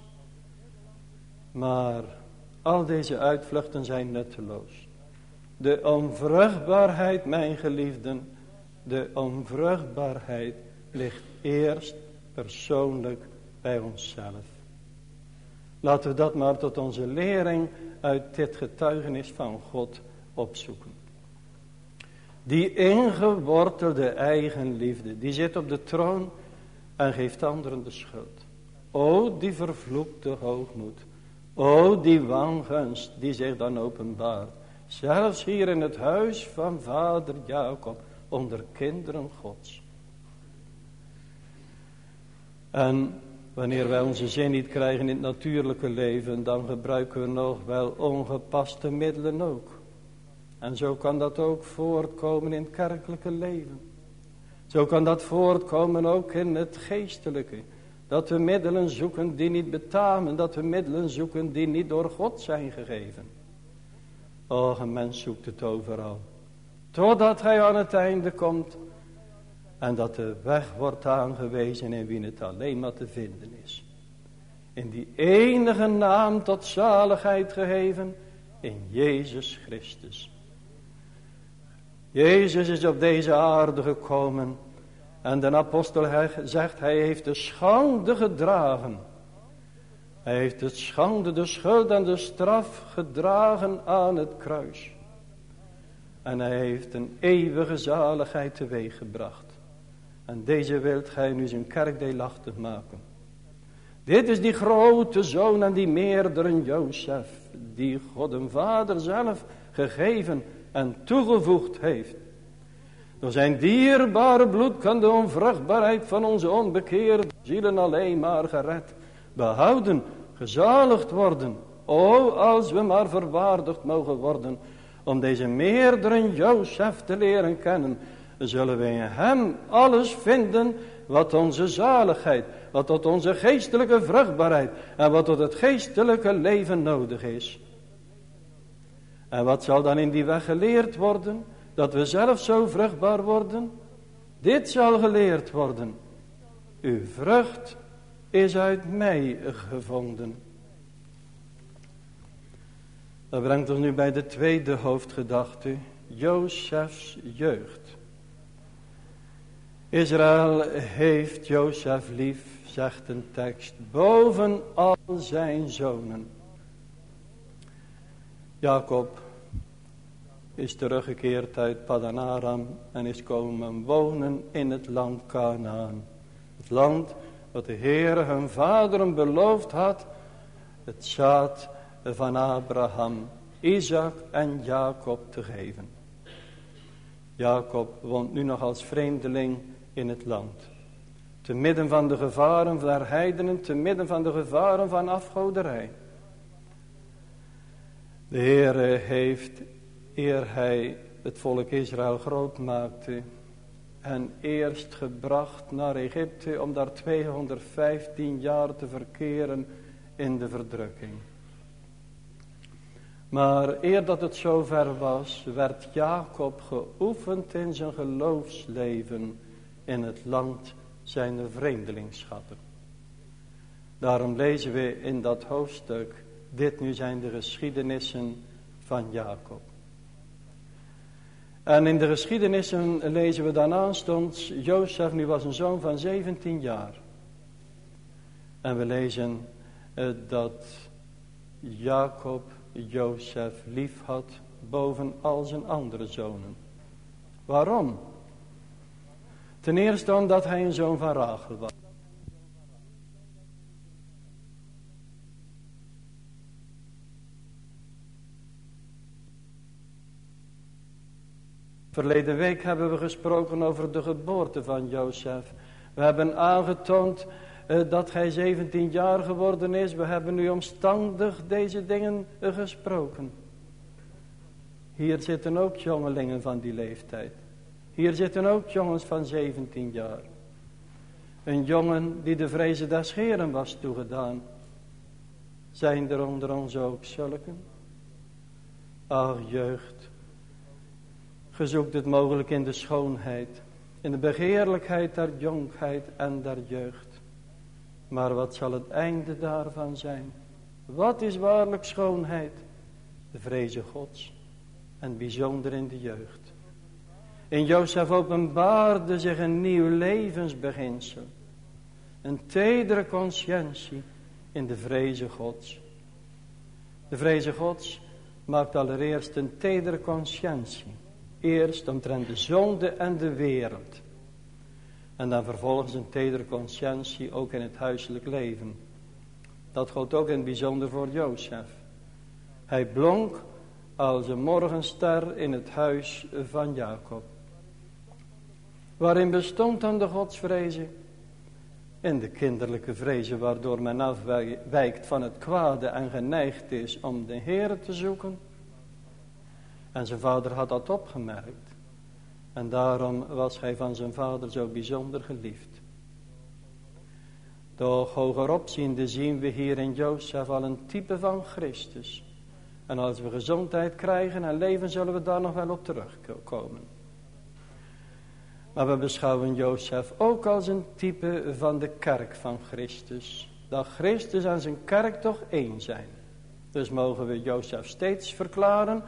Maar al deze uitvluchten zijn nutteloos. De onvruchtbaarheid, mijn geliefden, de onvruchtbaarheid ligt eerst persoonlijk bij onszelf. Laten we dat maar tot onze lering uit dit getuigenis van God opzoeken. Die ingewortelde eigenliefde, die zit op de troon en geeft anderen de schuld. O, die vervloekte hoogmoed. O, die wangunst die zich dan openbaart. Zelfs hier in het huis van vader Jacob onder kinderen gods. En wanneer wij onze zin niet krijgen in het natuurlijke leven, dan gebruiken we nog wel ongepaste middelen ook. En zo kan dat ook voortkomen in het kerkelijke leven. Zo kan dat voortkomen ook in het geestelijke. Dat we middelen zoeken die niet betamen. Dat we middelen zoeken die niet door God zijn gegeven. Och, een mens zoekt het overal. Totdat hij aan het einde komt. En dat de weg wordt aangewezen in wie het alleen maar te vinden is. In die enige naam tot zaligheid gegeven. In Jezus Christus. Jezus is op deze aarde gekomen. En de apostel zegt, hij heeft de schande gedragen. Hij heeft de schande, de schuld en de straf gedragen aan het kruis. En hij heeft een eeuwige zaligheid teweeggebracht. En deze wilt gij nu zijn kerk deelachtig maken. Dit is die grote zoon en die meerdere Jozef. Die God een vader zelf gegeven en toegevoegd heeft. Door zijn dierbare bloed kan de onvruchtbaarheid van onze onbekeerde zielen alleen maar gered, behouden, gezaligd worden. O, als we maar verwaardigd mogen worden om deze meerdere Jozef te leren kennen, zullen we in hem alles vinden wat onze zaligheid, wat tot onze geestelijke vruchtbaarheid en wat tot het geestelijke leven nodig is. En wat zal dan in die weg geleerd worden? Dat we zelf zo vruchtbaar worden? Dit zal geleerd worden. Uw vrucht is uit mij gevonden. Dat brengt ons nu bij de tweede hoofdgedachte. Jozefs jeugd. Israël heeft Jozef lief, zegt een tekst, boven al zijn zonen. Jacob is teruggekeerd uit Padanaram en is komen wonen in het land Canaan. Het land wat de Heer hun vaderen beloofd had, het zaad van Abraham, Isaac en Jacob te geven. Jacob woont nu nog als vreemdeling in het land. Te midden van de gevaren van heidenen, te midden van de gevaren van afgoderij. De Heer heeft, eer hij het volk Israël groot maakte, en eerst gebracht naar Egypte om daar 215 jaar te verkeren in de verdrukking. Maar eer dat het zover was, werd Jacob geoefend in zijn geloofsleven in het land zijn vreemdelingschappen. Daarom lezen we in dat hoofdstuk, dit nu zijn de geschiedenissen van Jacob. En in de geschiedenissen lezen we dan aanstonds, Jozef nu was een zoon van 17 jaar. En we lezen eh, dat Jacob Jozef lief had boven al zijn andere zonen. Waarom? Ten eerste omdat hij een zoon van Rachel was. Verleden week hebben we gesproken over de geboorte van Jozef. We hebben aangetoond uh, dat hij 17 jaar geworden is. We hebben nu omstandig deze dingen uh, gesproken. Hier zitten ook jongelingen van die leeftijd. Hier zitten ook jongens van 17 jaar. Een jongen die de vrezen des Heren was toegedaan. Zijn er onder ons ook zulken? Ach jeugd, gezoekt het mogelijk in de schoonheid, in de begeerlijkheid der jonkheid en der jeugd. Maar wat zal het einde daarvan zijn? Wat is waarlijk schoonheid? De vreze gods en bijzonder in de jeugd. In Jozef openbaarde zich een nieuw levensbeginsel. Een tedere conscientie in de vreze gods. De vreze gods maakt allereerst een tedere conscientie. Eerst omtrent de zonde en de wereld. En dan vervolgens een tedere conscientie ook in het huiselijk leven. Dat geldt ook in het bijzonder voor Jozef. Hij blonk als een morgenster in het huis van Jacob. Waarin bestond dan de godsvreze? In de kinderlijke vrezen waardoor men afwijkt van het kwade en geneigd is om de Heer te zoeken. En zijn vader had dat opgemerkt. En daarom was hij van zijn vader zo bijzonder geliefd. Doch hogerop ziende zien we hier in Jozef al een type van Christus. En als we gezondheid krijgen en leven zullen we daar nog wel op terugkomen. Maar we beschouwen Jozef ook als een type van de kerk van Christus. Dat Christus en zijn kerk toch één zijn. Dus mogen we Jozef steeds verklaren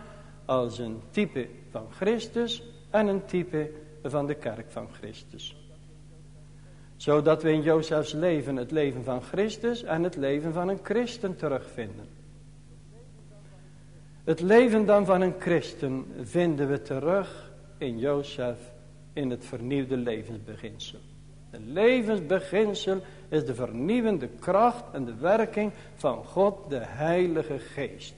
als een type van Christus en een type van de kerk van Christus. Zodat we in Jozefs leven het leven van Christus en het leven van een christen terugvinden. Het leven dan van een christen vinden we terug in Jozef in het vernieuwde levensbeginsel. Het levensbeginsel is de vernieuwende kracht en de werking van God de Heilige Geest.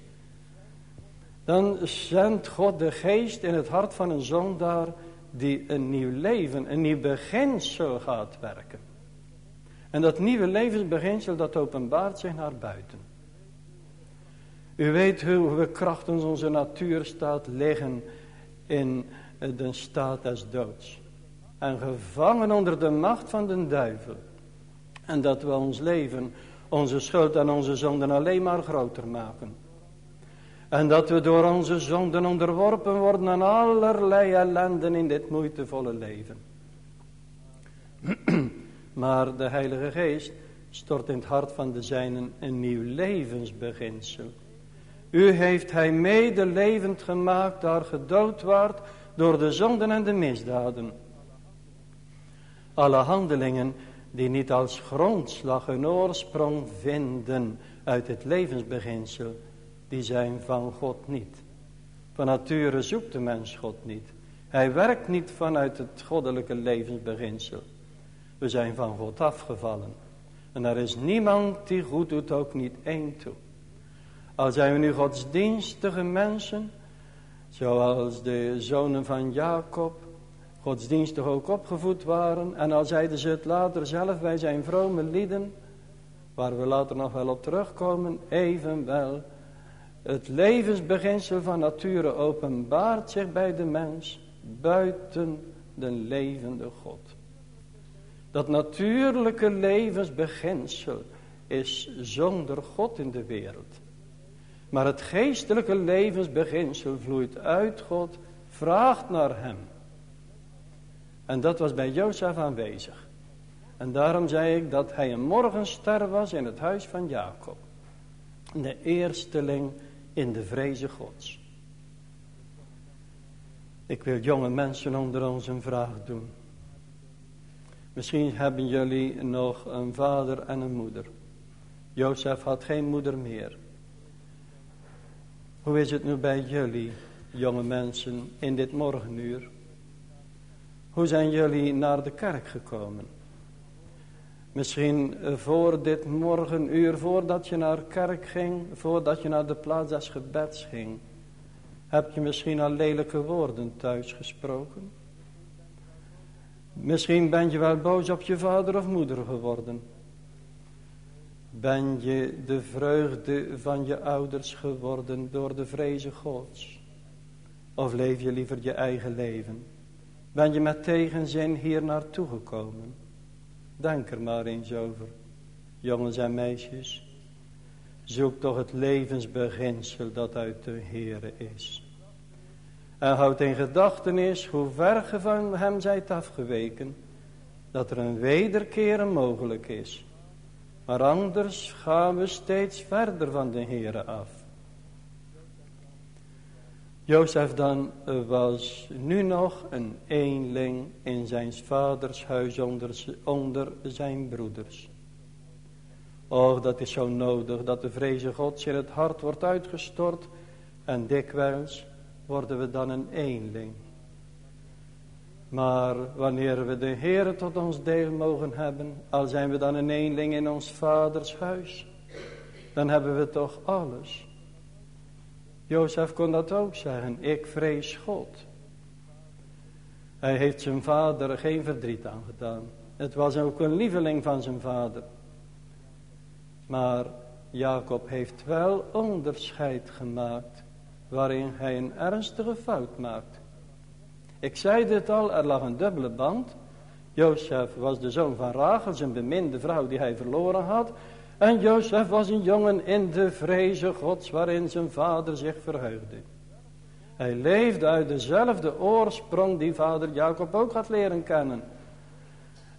Dan zendt God de Geest in het hart van een zondaar die een nieuw leven, een nieuw beginsel gaat werken. En dat nieuwe levensbeginsel dat openbaart zich naar buiten. U weet hoe we krachtens onze natuur staat liggen in de staat des doods. En gevangen onder de macht van de duivel. En dat we ons leven, onze schuld en onze zonden alleen maar groter maken. En dat we door onze zonden onderworpen worden aan allerlei ellenden in dit moeitevolle leven. maar de Heilige Geest stort in het hart van de zijnen een nieuw levensbeginsel. U heeft hij medelevend gemaakt, daar gedood wordt door de zonden en de misdaden. Alle handelingen die niet als grondslag een oorsprong vinden uit het levensbeginsel, die zijn van God niet. Van nature zoekt de mens God niet. Hij werkt niet vanuit het goddelijke levensbeginsel. We zijn van God afgevallen. En er is niemand die goed doet, ook niet één toe. Al zijn we nu godsdienstige mensen, zoals de zonen van Jacob, godsdienstig ook opgevoed waren. En al zeiden ze het later zelf, wij zijn vrome lieden, waar we later nog wel op terugkomen, evenwel. Het levensbeginsel van nature openbaart zich bij de mens buiten de levende God. Dat natuurlijke levensbeginsel is zonder God in de wereld. Maar het geestelijke levensbeginsel vloeit uit God, vraagt naar hem. En dat was bij Jozef aanwezig. En daarom zei ik dat hij een morgenster was in het huis van Jacob. De eersteling in de vreze gods. Ik wil jonge mensen onder ons een vraag doen. Misschien hebben jullie nog een vader en een moeder. Jozef had geen moeder meer. Hoe is het nu bij jullie, jonge mensen, in dit morgenuur? Hoe zijn jullie naar de kerk gekomen? Misschien eh, voor dit morgenuur, voordat je naar kerk ging, voordat je naar de plaats des gebeds ging, heb je misschien al lelijke woorden thuis gesproken? Misschien ben je wel boos op je vader of moeder geworden. Ben je de vreugde van je ouders geworden door de vreze gods? Of leef je liever je eigen leven? Ben je met tegenzin hier naartoe gekomen? Denk er maar eens over, jongens en meisjes. Zoek toch het levensbeginsel dat uit de Heere is. En houd in gedachtenis hoe ver ge van hem zijt afgeweken, dat er een wederkeren mogelijk is. Maar anders gaan we steeds verder van de Heere af. Jozef dan was nu nog een eenling in zijn vaders huis onder, onder zijn broeders. Och, dat is zo nodig dat de vreze Gods in het hart wordt uitgestort en dikwijls worden we dan een eenling. Maar wanneer we de Heer tot ons deel mogen hebben, al zijn we dan een eenling in ons vaders huis, dan hebben we toch alles. Jozef kon dat ook zeggen, ik vrees God. Hij heeft zijn vader geen verdriet aangedaan. Het was ook een lieveling van zijn vader. Maar Jacob heeft wel onderscheid gemaakt waarin hij een ernstige fout maakt. Ik zei dit al, er lag een dubbele band. Jozef was de zoon van Rachel, zijn beminde vrouw die hij verloren had. En Jozef was een jongen in de vreze gods waarin zijn vader zich verheugde. Hij leefde uit dezelfde oorsprong die vader Jacob ook had leren kennen.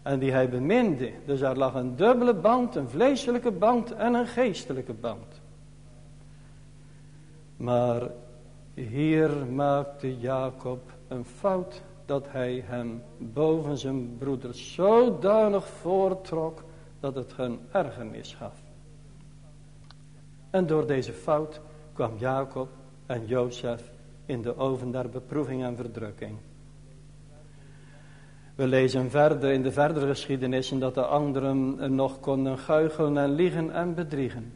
En die hij beminde. Dus er lag een dubbele band, een vleeselijke band en een geestelijke band. Maar hier maakte Jacob een fout dat hij hem boven zijn broeders zodanig voortrok dat het hun ergernis gaf. En door deze fout kwam Jacob en Jozef in de oven der beproeving en verdrukking. We lezen verder in de verdere geschiedenissen dat de anderen nog konden guichelen en liegen en bedriegen.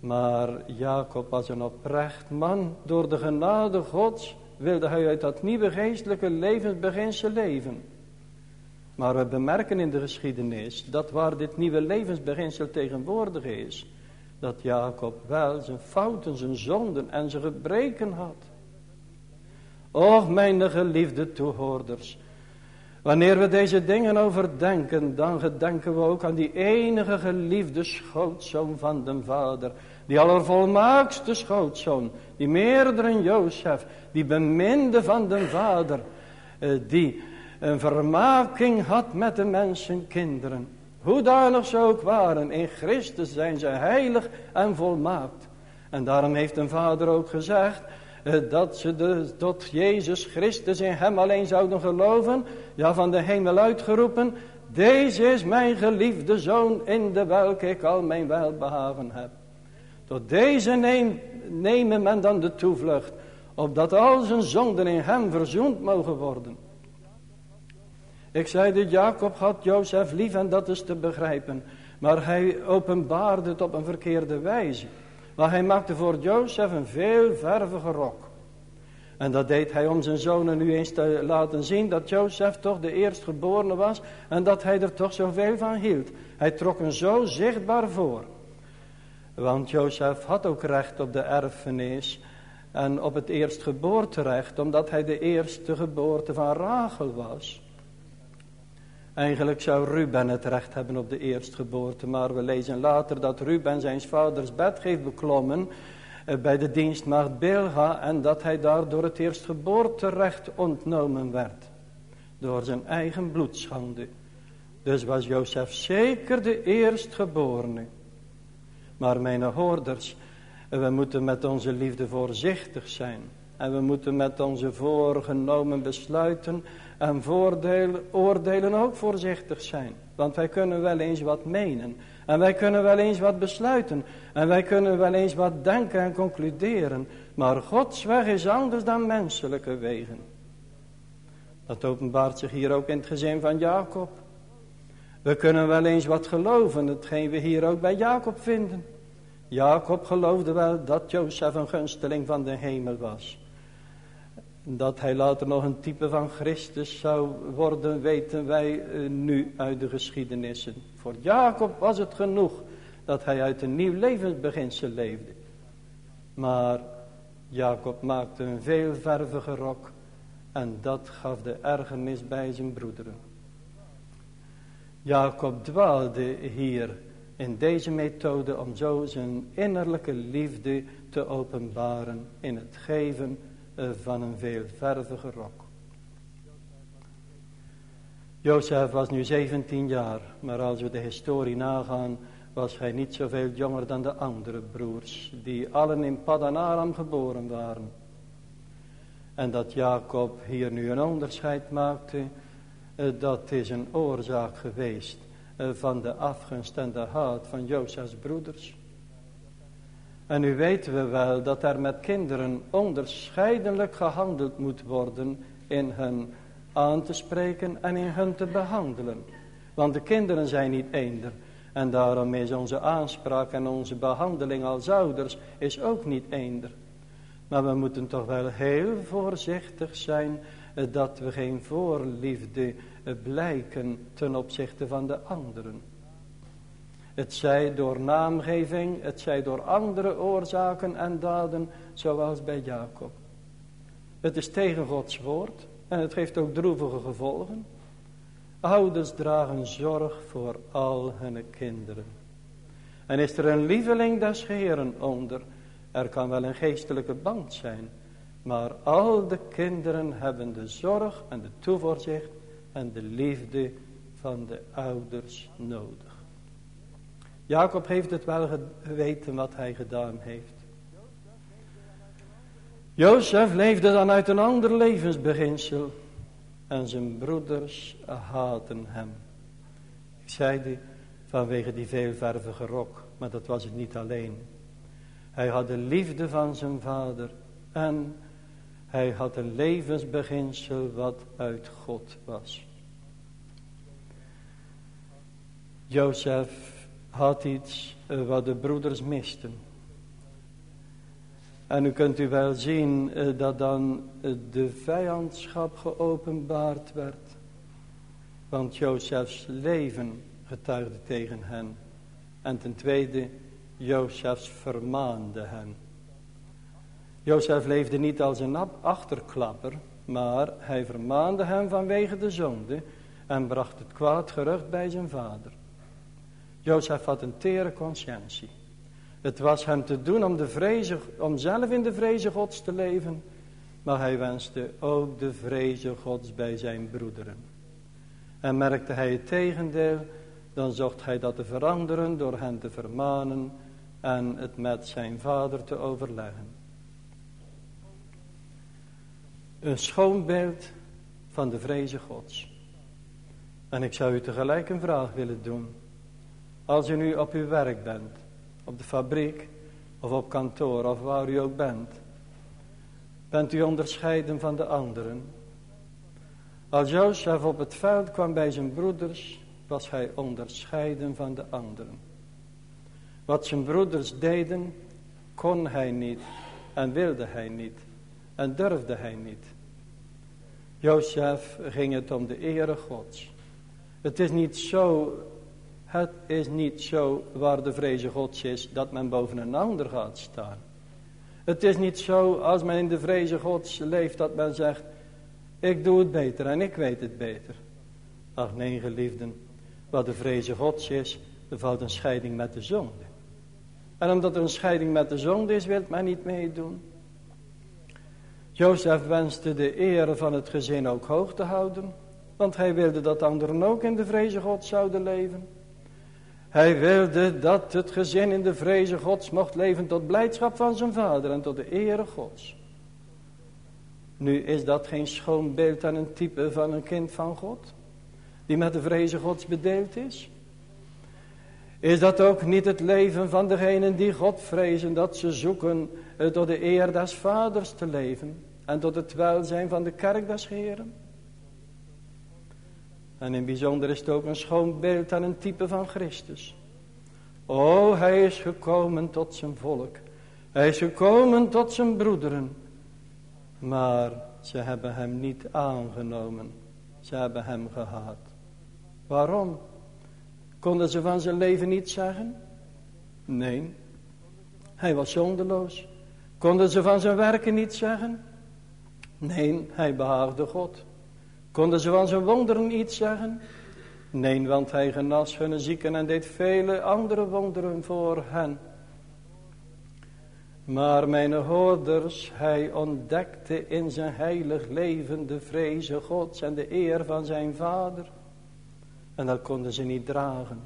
Maar Jacob was een oprecht man. Door de genade gods wilde hij uit dat nieuwe geestelijke levensbeginsel leven. Maar we bemerken in de geschiedenis dat waar dit nieuwe levensbeginsel tegenwoordig is, dat Jacob wel zijn fouten, zijn zonden en zijn gebreken had. Och, mijn geliefde toehoorders, wanneer we deze dingen overdenken, dan gedenken we ook aan die enige geliefde schootzoon van de vader, die allervolmaakste schootzoon, die meerdere Jozef, die beminde van de vader, eh, die een vermaking had met de mensenkinderen. Hoedanig ze ook waren, in Christus zijn ze heilig en volmaakt. En daarom heeft een vader ook gezegd, eh, dat ze de, tot Jezus Christus in hem alleen zouden geloven. Ja, van de hemel uitgeroepen, deze is mijn geliefde zoon in de welke ik al mijn welbehagen heb. Tot deze neem, nemen men dan de toevlucht, opdat al zijn zonden in hem verzoend mogen worden. Ik zei dat Jacob had Jozef lief en dat is te begrijpen. Maar hij openbaarde het op een verkeerde wijze. Maar hij maakte voor Jozef een veelvervige rok. En dat deed hij om zijn zonen nu eens te laten zien dat Jozef toch de eerstgeborene was en dat hij er toch zoveel van hield. Hij trok hem zo zichtbaar voor. Want Jozef had ook recht op de erfenis en op het eerstgeboorterecht, omdat hij de eerste geboorte van Rachel was. Eigenlijk zou Ruben het recht hebben op de eerstgeboorte, maar we lezen later dat Ruben zijn vaders bed heeft beklommen eh, bij de dienstmaagd Bilga en dat hij daardoor het eerstgeboorterecht ontnomen werd. Door zijn eigen bloedschande. Dus was Jozef zeker de eerstgeborene. Maar mijn hoorders, we moeten met onze liefde voorzichtig zijn. En we moeten met onze voorgenomen besluiten en voordelen, oordelen ook voorzichtig zijn. Want wij kunnen wel eens wat menen. En wij kunnen wel eens wat besluiten. En wij kunnen wel eens wat denken en concluderen. Maar Gods weg is anders dan menselijke wegen. Dat openbaart zich hier ook in het gezin van Jacob. We kunnen wel eens wat geloven, hetgeen we hier ook bij Jacob vinden. Jacob geloofde wel dat Jozef een gunsteling van de hemel was. Dat hij later nog een type van Christus zou worden, weten wij eh, nu uit de geschiedenissen. Voor Jacob was het genoeg dat hij uit een nieuw levensbeginsel leefde. Maar Jacob maakte een veelvervige rok en dat gaf de ergernis bij zijn broederen. Jacob dwaalde hier in deze methode om zo zijn innerlijke liefde te openbaren in het geven van een veelvervige rok. Jozef was nu 17 jaar, maar als we de historie nagaan, was hij niet zoveel jonger dan de andere broers, die allen in Padanaram geboren waren. En dat Jacob hier nu een onderscheid maakte, eh, dat is een oorzaak geweest eh, van de afgunst en de haat van Jozefs broeders. En nu weten we wel dat er met kinderen onderscheidelijk gehandeld moet worden in hen aan te spreken en in hen te behandelen. Want de kinderen zijn niet eender. En daarom is onze aanspraak en onze behandeling als ouders is ook niet eender. Maar we moeten toch wel heel voorzichtig zijn eh, dat we geen voorliefde eh, blijken ten opzichte van de anderen. Het zij door naamgeving, het zij door andere oorzaken en daden, zoals bij Jacob. Het is tegen Gods woord en het heeft ook droevige gevolgen. Ouders dragen zorg voor al hun kinderen. En is er een lieveling des Heeren onder, er kan wel een geestelijke band zijn, maar al de kinderen hebben de zorg en de toevoorzicht en de liefde van de ouders nodig. Jacob heeft het wel geweten wat hij gedaan heeft. Jozef leefde dan uit een ander levensbeginsel en zijn broeders haatten hem. Ik zei vanwege die veelvervige rok, maar dat was het niet alleen. Hij had de liefde van zijn vader en hij had een levensbeginsel wat uit God was. Jozef had iets eh, wat de broeders misten. En u kunt u wel zien eh, dat dan eh, de vijandschap geopenbaard werd. Want Jozefs leven getuigde tegen hen. En ten tweede, Jozefs vermaande hen. Jozef leefde niet als een achterklapper, maar hij vermaande hen vanwege de zonde en bracht het kwaad gerucht bij zijn vader. Jozef had een tere conscientie. Het was hem te doen om, de vreze, om zelf in de vreze gods te leven. Maar hij wenste ook de vreze gods bij zijn broederen. En merkte hij het tegendeel, dan zocht hij dat te veranderen door hen te vermanen en het met zijn vader te overleggen. Een schoon beeld van de vreze gods. En ik zou u tegelijk een vraag willen doen. Als u nu op uw werk bent, op de fabriek of op kantoor of waar u ook bent, bent u onderscheiden van de anderen. Als Jozef op het veld kwam bij zijn broeders, was hij onderscheiden van de anderen. Wat zijn broeders deden, kon hij niet en wilde hij niet en durfde hij niet. Jozef ging het om de ere gods. Het is niet zo het is niet zo waar de vreze gods is dat men boven een ander gaat staan. Het is niet zo als men in de vreze gods leeft dat men zegt, ik doe het beter en ik weet het beter. Ach nee geliefden, wat de vreze gods is, er valt een scheiding met de zonde. En omdat er een scheiding met de zonde is, wil men niet meedoen. Jozef wenste de ere van het gezin ook hoog te houden. Want hij wilde dat anderen ook in de vreze God zouden leven. Hij wilde dat het gezin in de vreze gods mocht leven tot blijdschap van zijn vader en tot de ere gods. Nu is dat geen schoon beeld en een type van een kind van God, die met de vreze gods bedeeld is. Is dat ook niet het leven van degenen die God vrezen, dat ze zoeken tot de eer des vaders te leven en tot het welzijn van de kerk des heren? En in bijzonder is het ook een schoon beeld en een type van Christus. O, hij is gekomen tot zijn volk. Hij is gekomen tot zijn broederen. Maar ze hebben hem niet aangenomen. Ze hebben hem gehaat. Waarom? Konden ze van zijn leven niet zeggen? Nee. Hij was zondeloos. Konden ze van zijn werken niet zeggen? Nee, hij behaagde God. Konden ze van zijn wonderen iets zeggen? Nee, want hij genas hun zieken en deed vele andere wonderen voor hen. Maar mijn hoorders, hij ontdekte in zijn heilig leven de vreze gods en de eer van zijn vader. En dat konden ze niet dragen,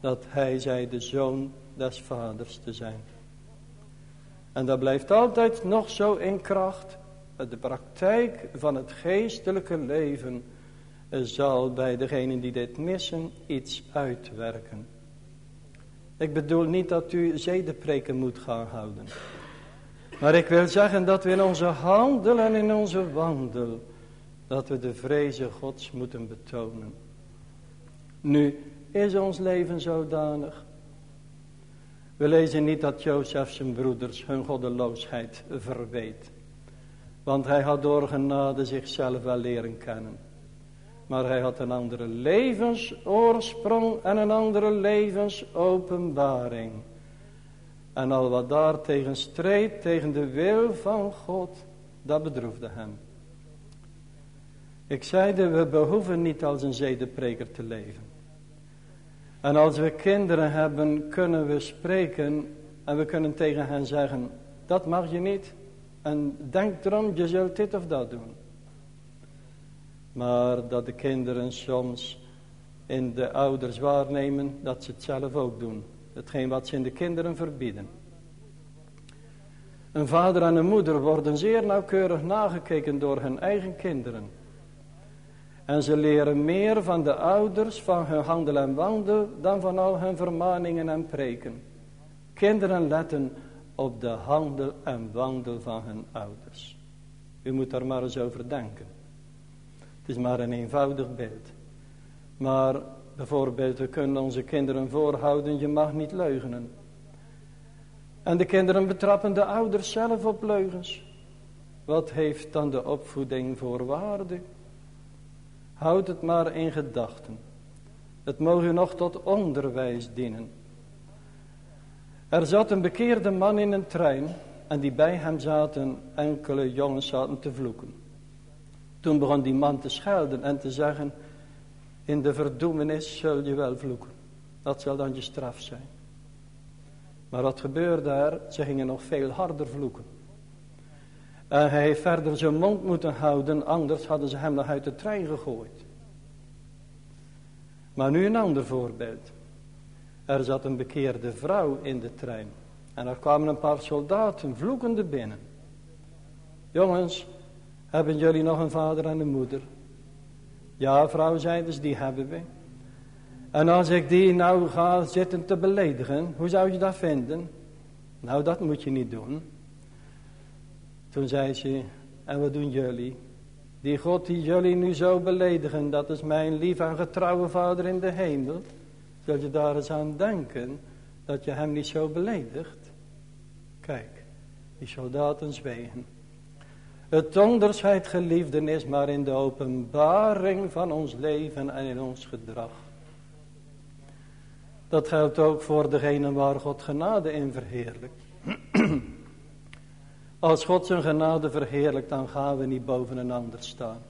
dat hij zei de zoon des vaders te zijn. En dat blijft altijd nog zo in kracht de praktijk van het geestelijke leven zal bij degenen die dit missen iets uitwerken. Ik bedoel niet dat u zedenpreken moet gaan houden. Maar ik wil zeggen dat we in onze handel en in onze wandel, dat we de vreze gods moeten betonen. Nu is ons leven zodanig. We lezen niet dat Jozef zijn broeders hun goddeloosheid verweet. Want hij had door genade zichzelf wel leren kennen. Maar hij had een andere levensoorsprong en een andere levensopenbaring. En al wat daar tegen streed, tegen de wil van God, dat bedroefde hem. Ik zeide, we behoeven niet als een zedenpreker te leven. En als we kinderen hebben, kunnen we spreken en we kunnen tegen hen zeggen, dat mag je niet. En denk erom, je zult dit of dat doen. Maar dat de kinderen soms in de ouders waarnemen dat ze het zelf ook doen. Hetgeen wat ze in de kinderen verbieden. Een vader en een moeder worden zeer nauwkeurig nagekeken door hun eigen kinderen. En ze leren meer van de ouders, van hun handel en wandel, dan van al hun vermaningen en preken. Kinderen letten op de handel en wandel van hun ouders. U moet daar maar eens over denken. Het is maar een eenvoudig beeld. Maar bijvoorbeeld, we kunnen onze kinderen voorhouden, je mag niet leugenen. En de kinderen betrappen de ouders zelf op leugens. Wat heeft dan de opvoeding voor waarde? Houd het maar in gedachten. Het mogen nog tot onderwijs dienen. Er zat een bekeerde man in een trein en die bij hem zaten enkele jongens zaten te vloeken. Toen begon die man te schelden en te zeggen, in de verdoemenis zul je wel vloeken. Dat zal dan je straf zijn. Maar wat gebeurde er? Ze gingen nog veel harder vloeken. En hij heeft verder zijn mond moeten houden, anders hadden ze hem nog uit de trein gegooid. Maar nu een ander voorbeeld. Er zat een bekeerde vrouw in de trein. En er kwamen een paar soldaten vloekende binnen. Jongens, hebben jullie nog een vader en een moeder? Ja, vrouw, zeiden ze, die hebben we. En als ik die nou ga zitten te beledigen, hoe zou je dat vinden? Nou, dat moet je niet doen. Toen zei ze, en wat doen jullie? Die God die jullie nu zo beledigen, dat is mijn lief en getrouwe vader in de hemel. Zul je daar eens aan denken, dat je hem niet zo beledigt? Kijk, die soldaten zwegen. Het onderscheid geliefden is maar in de openbaring van ons leven en in ons gedrag. Dat geldt ook voor degene waar God genade in verheerlijkt. Als God zijn genade verheerlijkt, dan gaan we niet boven een ander staan.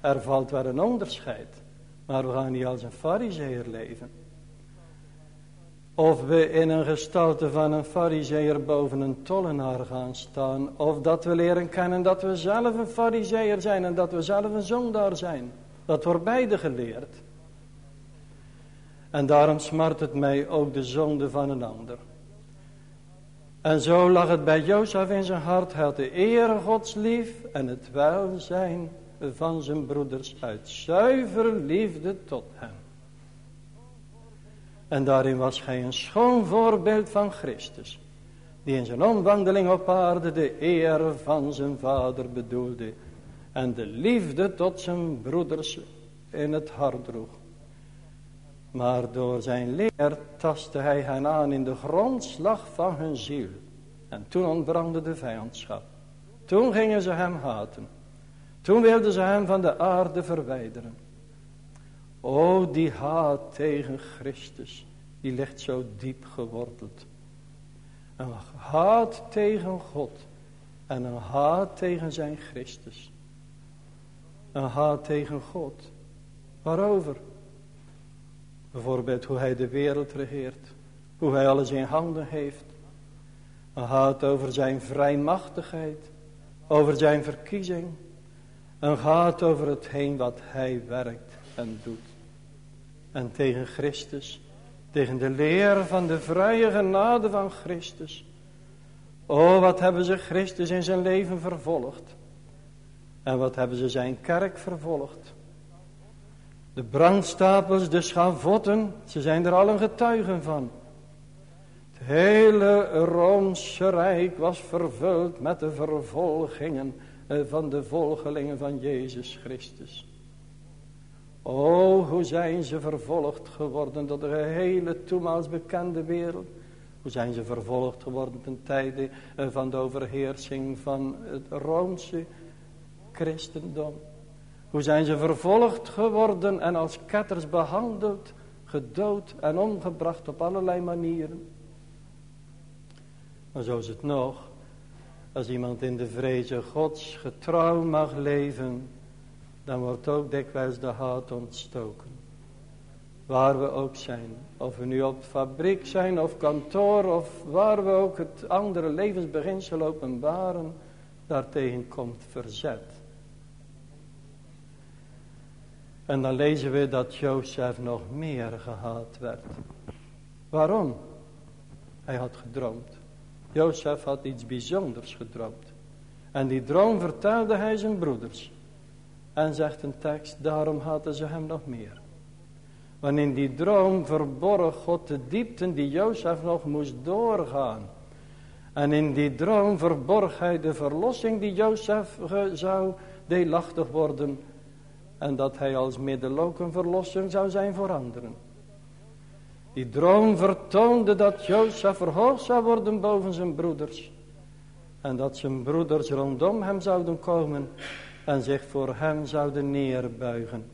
Er valt wel een onderscheid, maar we gaan niet als een fariseer leven. Of we in een gestalte van een fariseer boven een tollenaar gaan staan. Of dat we leren kennen dat we zelf een fariseer zijn en dat we zelf een zondaar zijn. Dat wordt beide geleerd. En daarom smart het mij ook de zonde van een ander. En zo lag het bij Jozef in zijn hart. Hij had de eer Gods lief en het welzijn van zijn broeders uit zuiver liefde tot hem. En daarin was hij een schoon voorbeeld van Christus. Die in zijn omwandeling op aarde de eer van zijn vader bedoelde. En de liefde tot zijn broeders in het hart droeg. Maar door zijn leer tastte hij hen aan in de grondslag van hun ziel. En toen ontbrandde de vijandschap. Toen gingen ze hem haten. Toen wilden ze hem van de aarde verwijderen. O, die haat tegen Christus, die ligt zo diep geworteld. Een haat tegen God en een haat tegen zijn Christus. Een haat tegen God. Waarover? Bijvoorbeeld hoe hij de wereld regeert. Hoe hij alles in handen heeft. Een haat over zijn vrijmachtigheid. Over zijn verkiezing. Een haat over hetgeen wat hij werkt en doet. En tegen Christus. Tegen de leer van de vrije genade van Christus. O, wat hebben ze Christus in zijn leven vervolgd. En wat hebben ze zijn kerk vervolgd. De brandstapels, de schavotten, ze zijn er al een getuigen van. Het hele Roomse Rijk was vervuld met de vervolgingen van de volgelingen van Jezus Christus. O, hoe zijn ze vervolgd geworden door de gehele toenmaals bekende wereld. Hoe zijn ze vervolgd geworden ten tijde eh, van de overheersing van het Roomse christendom. Hoe zijn ze vervolgd geworden en als ketters behandeld, gedood en omgebracht op allerlei manieren. Maar zo is het nog. Als iemand in de vreze gods getrouw mag leven, dan wordt ook dikwijls de haat ontstoken. Waar we ook zijn. Of we nu op fabriek zijn of kantoor of waar we ook het andere levensbeginsel openbaren. Daartegen komt verzet. En dan lezen we dat Jozef nog meer gehaat werd. Waarom? Hij had gedroomd. Jozef had iets bijzonders gedroomd. En die droom vertelde hij zijn broeders. En zegt een tekst, daarom hadden ze hem nog meer. Want in die droom verborg God de diepten die Jozef nog moest doorgaan. En in die droom verborg hij de verlossing die Jozef zou deelachtig worden. En dat hij als middel ook een verlossing zou zijn voor anderen. Die droom vertoonde dat Jozef verhoogd zou worden boven zijn broeders. En dat zijn broeders rondom hem zouden komen en zich voor hem zouden neerbuigen.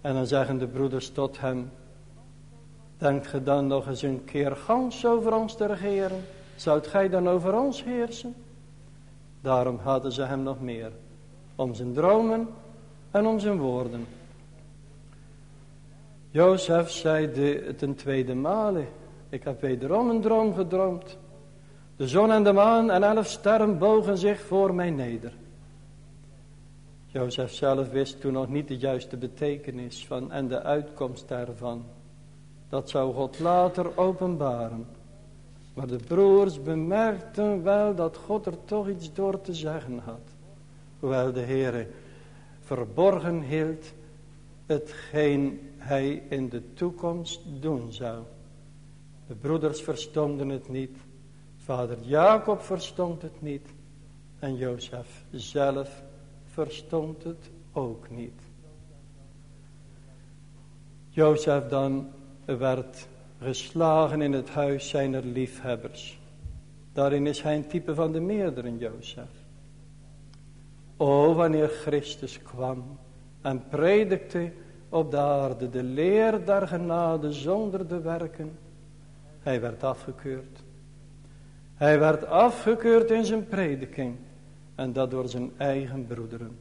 En dan zeggen de broeders tot hem, denkt ge dan nog eens een keer gans over ons te regeren? Zoudt gij dan over ons heersen? Daarom hadden ze hem nog meer, om zijn dromen en om zijn woorden. Jozef zei ten tweede male, ik heb wederom een droom gedroomd. De zon en de maan en elf sterren bogen zich voor mij neder. Jozef zelf wist toen nog niet de juiste betekenis van en de uitkomst daarvan. Dat zou God later openbaren. Maar de broers bemerkten wel dat God er toch iets door te zeggen had. Hoewel de Heere verborgen hield hetgeen hij in de toekomst doen zou. De broeders verstonden het niet. Vader Jacob verstond het niet. En Jozef zelf verstond het ook niet. Jozef dan werd geslagen in het huis zijner liefhebbers. Daarin is hij een type van de meerdere Jozef. O, wanneer Christus kwam en predikte op de aarde de leer der genade zonder de werken. Hij werd afgekeurd. Hij werd afgekeurd in zijn prediking en dat door zijn eigen broederen.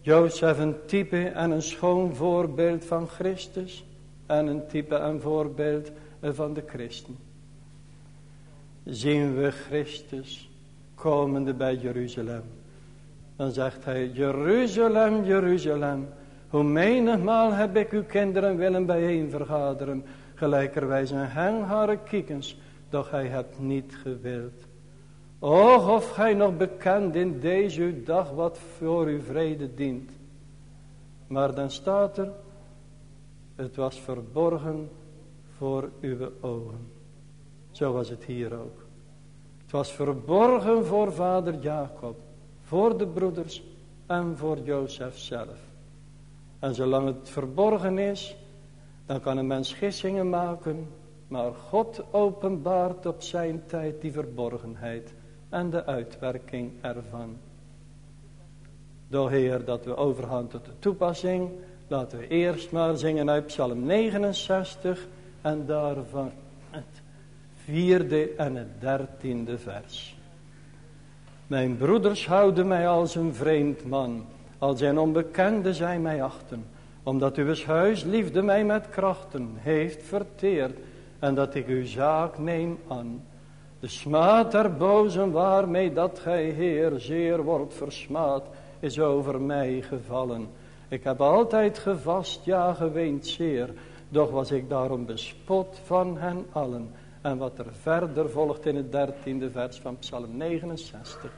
Jozef een type en een schoon voorbeeld van Christus en een type en voorbeeld van de christen. Zien we Christus komende bij Jeruzalem. Dan zegt hij, Jeruzalem, Jeruzalem, hoe menigmaal heb ik uw kinderen willen bijeen vergaderen, gelijkerwijs een henghare kiekens, doch hij hebt niet gewild. Och, of gij nog bekend in deze dag wat voor uw vrede dient. Maar dan staat er, het was verborgen voor uw ogen. Zo was het hier ook. Het was verborgen voor vader Jacob, voor de broeders en voor Jozef zelf. En zolang het verborgen is, dan kan een mens gissingen maken, maar God openbaart op zijn tijd die verborgenheid en de uitwerking ervan. Door Heer dat we overgaan tot de toepassing, laten we eerst maar zingen uit Psalm 69 en daarvan het vierde en het dertiende vers. Mijn broeders houden mij als een vreemd man, als een onbekende zij mij achten, omdat uw huis liefde mij met krachten heeft verteerd en dat ik uw zaak neem aan. De smaad der bozen waarmee dat gij Heer zeer wordt versmaad, is over mij gevallen. Ik heb altijd gevast, ja geweend zeer, doch was ik daarom bespot van hen allen. En wat er verder volgt in het dertiende vers van Psalm 69.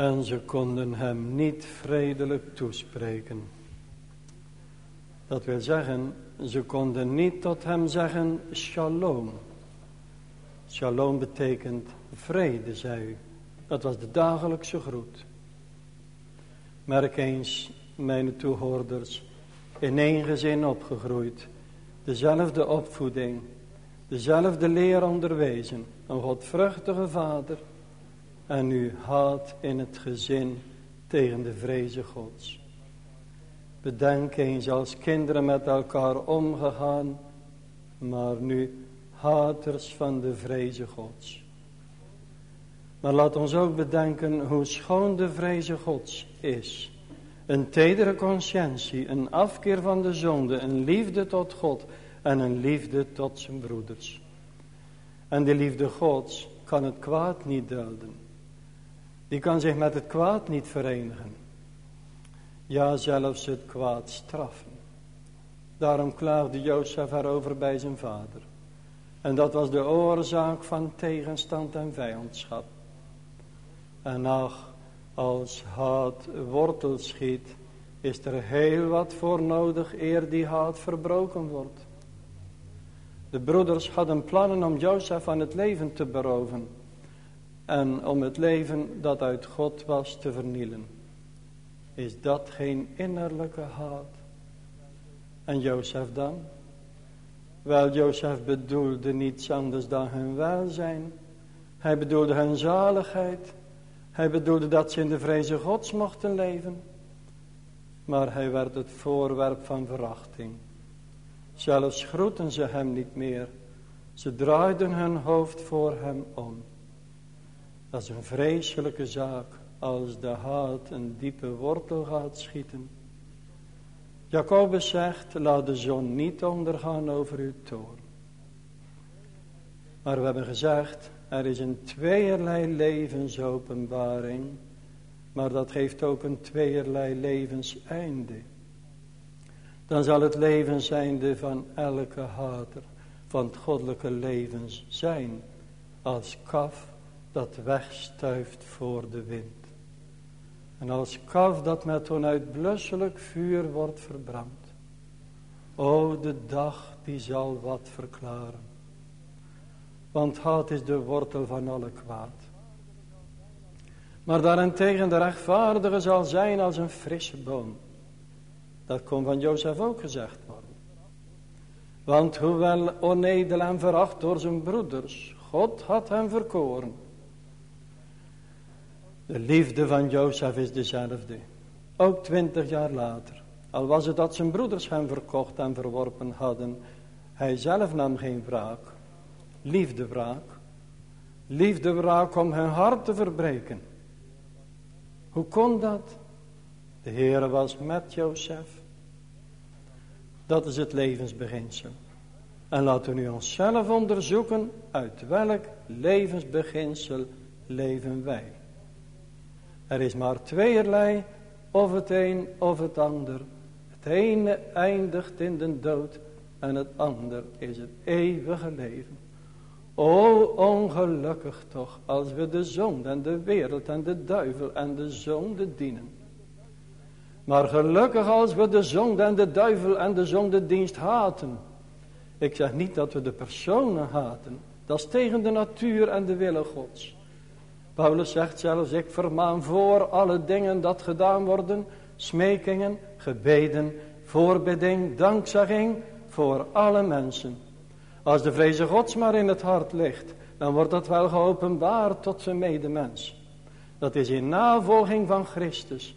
En ze konden hem niet vredelijk toespreken. Dat wil zeggen, ze konden niet tot hem zeggen shalom. Shalom betekent vrede, zei u. Dat was de dagelijkse groet. Merk eens, mijn toehoorders, in één gezin opgegroeid. Dezelfde opvoeding, dezelfde leer onderwezen. Een godvruchtige vader. En nu haat in het gezin tegen de vrezen gods. Bedenk eens als kinderen met elkaar omgegaan. Maar nu haters van de vrezen gods. Maar laat ons ook bedenken hoe schoon de vrezen gods is. Een tedere conscientie, een afkeer van de zonde, een liefde tot God en een liefde tot zijn broeders. En die liefde gods kan het kwaad niet dulden. Die kan zich met het kwaad niet verenigen. Ja, zelfs het kwaad straffen. Daarom klaagde Jozef erover bij zijn vader. En dat was de oorzaak van tegenstand en vijandschap. En ach, als haat wortel schiet, is er heel wat voor nodig eer die haat verbroken wordt. De broeders hadden plannen om Jozef van het leven te beroven. En om het leven dat uit God was te vernielen. Is dat geen innerlijke haat? En Jozef dan? Wel, Jozef bedoelde niets anders dan hun welzijn. Hij bedoelde hun zaligheid. Hij bedoelde dat ze in de vreze gods mochten leven. Maar hij werd het voorwerp van verachting. Zelfs groeten ze hem niet meer. Ze draaiden hun hoofd voor hem om. Dat is een vreselijke zaak als de haat een diepe wortel gaat schieten. Jacobus zegt, laat de zon niet ondergaan over uw toorn. Maar we hebben gezegd, er is een tweeërlei levensopenbaring, maar dat geeft ook een tweeërlei levenseinde. Dan zal het levenseinde van elke hater van het goddelijke levens zijn, als kaf dat wegstuift voor de wind. En als kaf dat met onuitblusselijk vuur wordt verbrand. O, de dag die zal wat verklaren. Want haat is de wortel van alle kwaad. Maar daarentegen de rechtvaardige zal zijn als een frisse boom. Dat kon van Jozef ook gezegd worden. Want hoewel onedel en veracht door zijn broeders, God had hem verkoren. De liefde van Jozef is dezelfde. Ook twintig jaar later. Al was het dat zijn broeders hem verkocht en verworpen hadden. Hij zelf nam geen wraak. Liefdewraak. Liefdewraak om hun hart te verbreken. Hoe kon dat? De Heere was met Jozef. Dat is het levensbeginsel. En laten we nu onszelf onderzoeken uit welk levensbeginsel leven wij. Er is maar tweeërlei, of het een of het ander. Het ene eindigt in de dood en het ander is het eeuwige leven. O ongelukkig toch, als we de zonde en de wereld en de duivel en de zonde dienen. Maar gelukkig als we de zonde en de duivel en de zonde dienst haten. Ik zeg niet dat we de personen haten. Dat is tegen de natuur en de willen gods. Paulus zegt zelfs, ik vermaan voor alle dingen dat gedaan worden, smekingen, gebeden, voorbidding, dankzegging voor alle mensen. Als de vreze gods maar in het hart ligt, dan wordt dat wel geopenbaard tot zijn medemens. Dat is in navolging van Christus.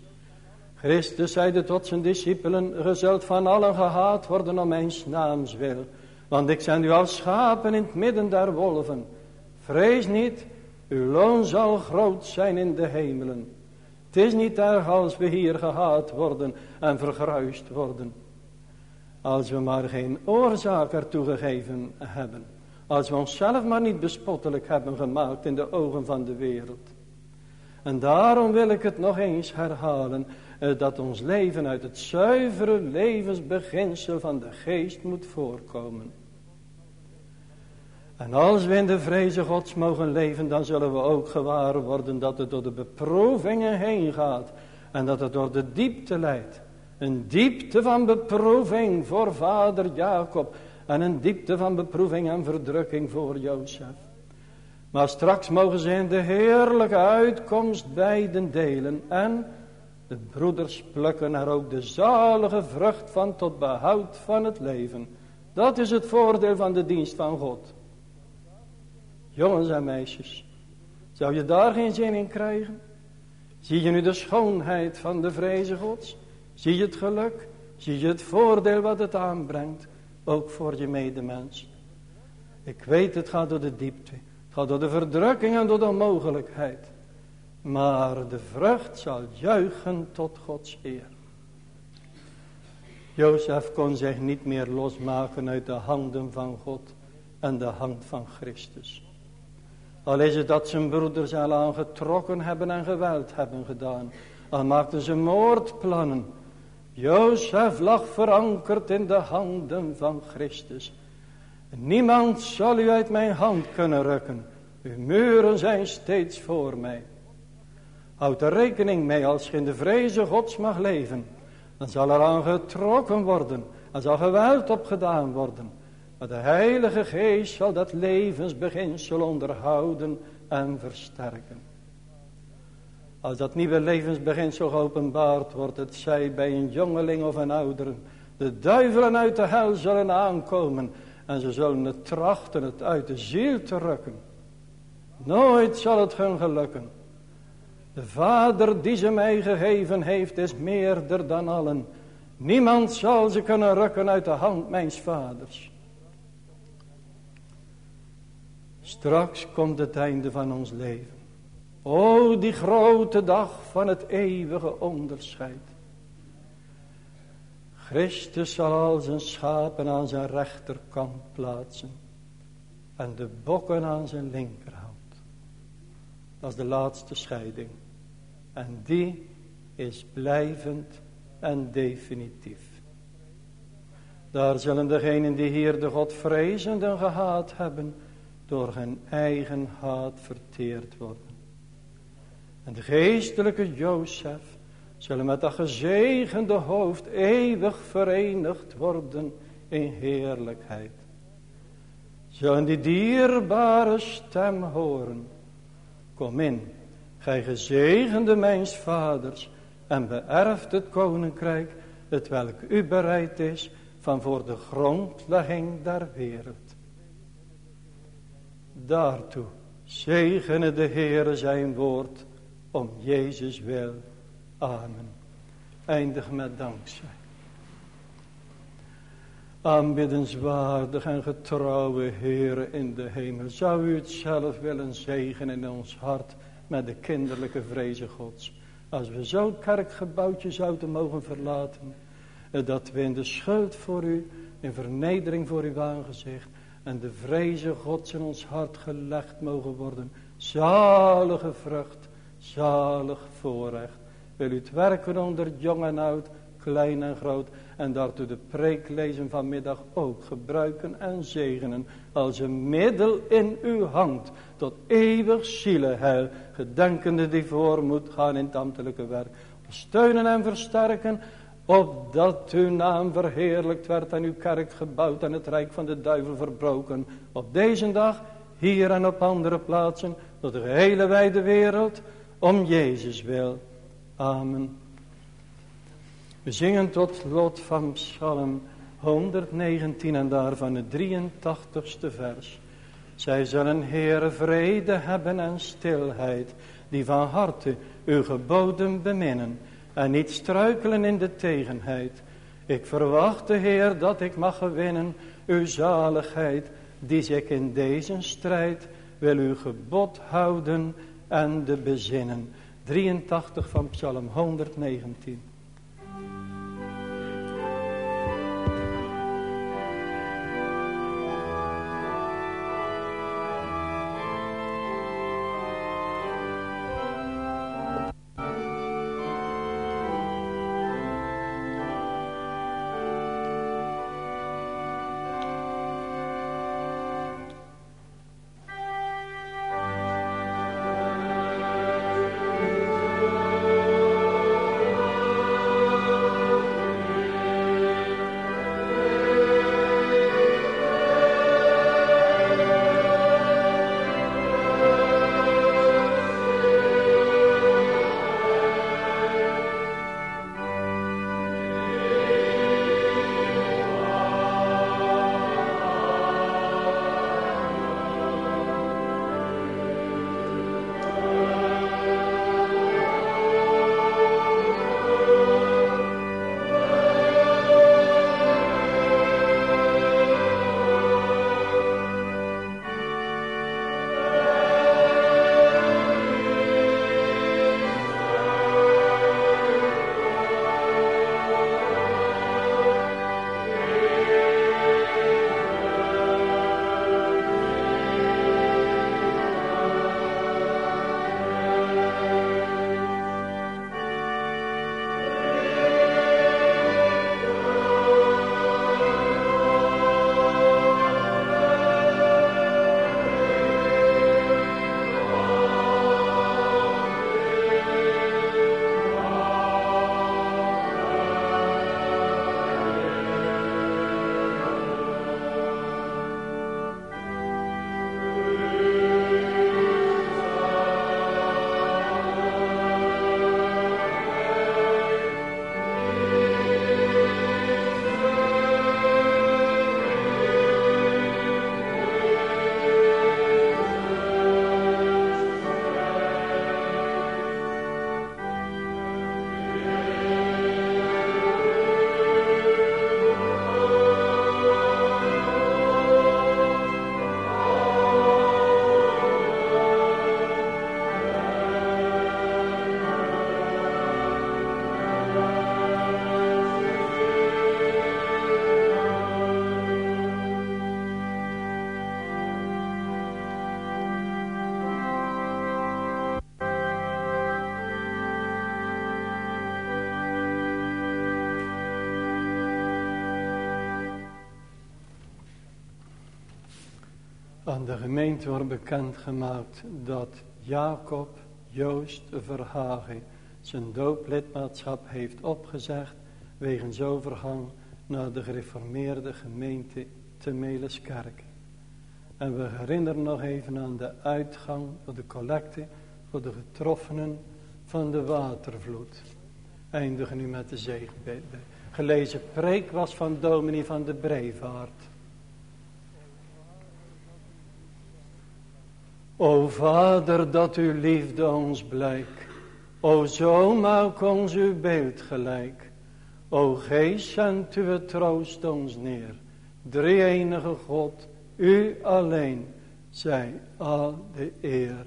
Christus zeide tot zijn discipelen, ge zult van allen gehaat worden om mijn naams wil. Want ik zend u als schapen in het midden der wolven. Vrees niet, uw loon zal groot zijn in de hemelen. Het is niet erg als we hier gehaat worden en vergruist worden. Als we maar geen oorzaak ertoe gegeven hebben. Als we onszelf maar niet bespottelijk hebben gemaakt in de ogen van de wereld. En daarom wil ik het nog eens herhalen. Eh, dat ons leven uit het zuivere levensbeginsel van de geest moet voorkomen. En als we in de vrezen Gods mogen leven, dan zullen we ook gewaar worden dat het door de beproevingen heen gaat. En dat het door de diepte leidt. Een diepte van beproeving voor vader Jacob. En een diepte van beproeving en verdrukking voor Jozef. Maar straks mogen ze in de heerlijke uitkomst beiden delen. En de broeders plukken er ook de zalige vrucht van tot behoud van het leven. Dat is het voordeel van de dienst van God. Jongens en meisjes, zou je daar geen zin in krijgen? Zie je nu de schoonheid van de vreze gods? Zie je het geluk? Zie je het voordeel wat het aanbrengt? Ook voor je medemens. Ik weet het gaat door de diepte. Het gaat door de verdrukking en door de onmogelijkheid. Maar de vrucht zal juichen tot Gods eer. Jozef kon zich niet meer losmaken uit de handen van God en de hand van Christus. Al is het dat zijn broeders al aangetrokken hebben en geweld hebben gedaan. Al maakten ze moordplannen. Jozef lag verankerd in de handen van Christus. Niemand zal u uit mijn hand kunnen rukken. Uw muren zijn steeds voor mij. Houd er rekening mee als je in de vreze gods mag leven. Dan zal er aan getrokken worden. En zal geweld opgedaan worden. Maar de Heilige Geest zal dat levensbeginsel onderhouden en versterken. Als dat nieuwe levensbeginsel geopenbaard wordt, het zij bij een jongeling of een ouderen, de duivelen uit de hel zullen aankomen en ze zullen het trachten het uit de ziel te rukken. Nooit zal het hun gelukken. De Vader die ze mij gegeven heeft is meerder dan allen. Niemand zal ze kunnen rukken uit de hand mijns vaders. Straks komt het einde van ons leven. O, die grote dag van het eeuwige onderscheid. Christus zal al zijn schapen aan zijn rechterkant plaatsen. En de bokken aan zijn linkerhand. Dat is de laatste scheiding. En die is blijvend en definitief. Daar zullen degenen die hier de God vrezenden gehaat hebben door hun eigen haat verteerd worden. En de geestelijke Jozef zullen met dat gezegende hoofd eeuwig verenigd worden in heerlijkheid. Zullen die dierbare stem horen. Kom in, gij gezegende mijns vaders, en beërft het koninkrijk, het welk u bereid is van voor de grondlegging der wereld. Daartoe zegene de Heere zijn woord om Jezus wil. Amen. Eindig met dankzij. Aanbiddenswaardig en getrouwe Heere in de hemel. Zou u het zelf willen zegenen in ons hart met de kinderlijke vrezen Gods. Als we zo'n kerkgebouwtje zouden mogen verlaten. Dat we in de schuld voor u, in vernedering voor uw aangezicht en de vrezen Gods in ons hart gelegd mogen worden. Zalige vrucht, zalig voorrecht. Wil u het werken onder jong en oud, klein en groot. En daartoe de preek lezen vanmiddag ook gebruiken en zegenen. Als een middel in uw hand. Tot eeuwig zielenheil. Gedenkende die voor moet gaan in het ambtelijke werk. Steunen en versterken opdat uw naam verheerlijkt werd en uw kerk gebouwd en het rijk van de duivel verbroken. Op deze dag, hier en op andere plaatsen, door de hele wijde wereld, om Jezus wil. Amen. We zingen tot lot van Psalm 119 en daarvan het 83ste vers. Zij zullen Heere vrede hebben en stilheid, die van harte uw geboden beminnen en niet struikelen in de tegenheid. Ik verwacht de Heer dat ik mag gewinnen uw zaligheid, die zich in deze strijd wil uw gebod houden en de bezinnen. 83 van Psalm 119. Aan de gemeente wordt bekendgemaakt dat Jacob Joost Verhagen zijn dooplidmaatschap heeft opgezegd wegens overgang naar de gereformeerde gemeente te Meliskerk. En we herinneren nog even aan de uitgang van de collecte voor de getroffenen van de watervloed. Eindigen nu met de zegenbeden. Gelezen preek was van dominee van de Brevaart. O Vader, dat uw liefde ons blijk. O zo maak ons uw beeld gelijk. O Geest, zendt uw troost ons neer. Drie enige God, u alleen, zij al de eer.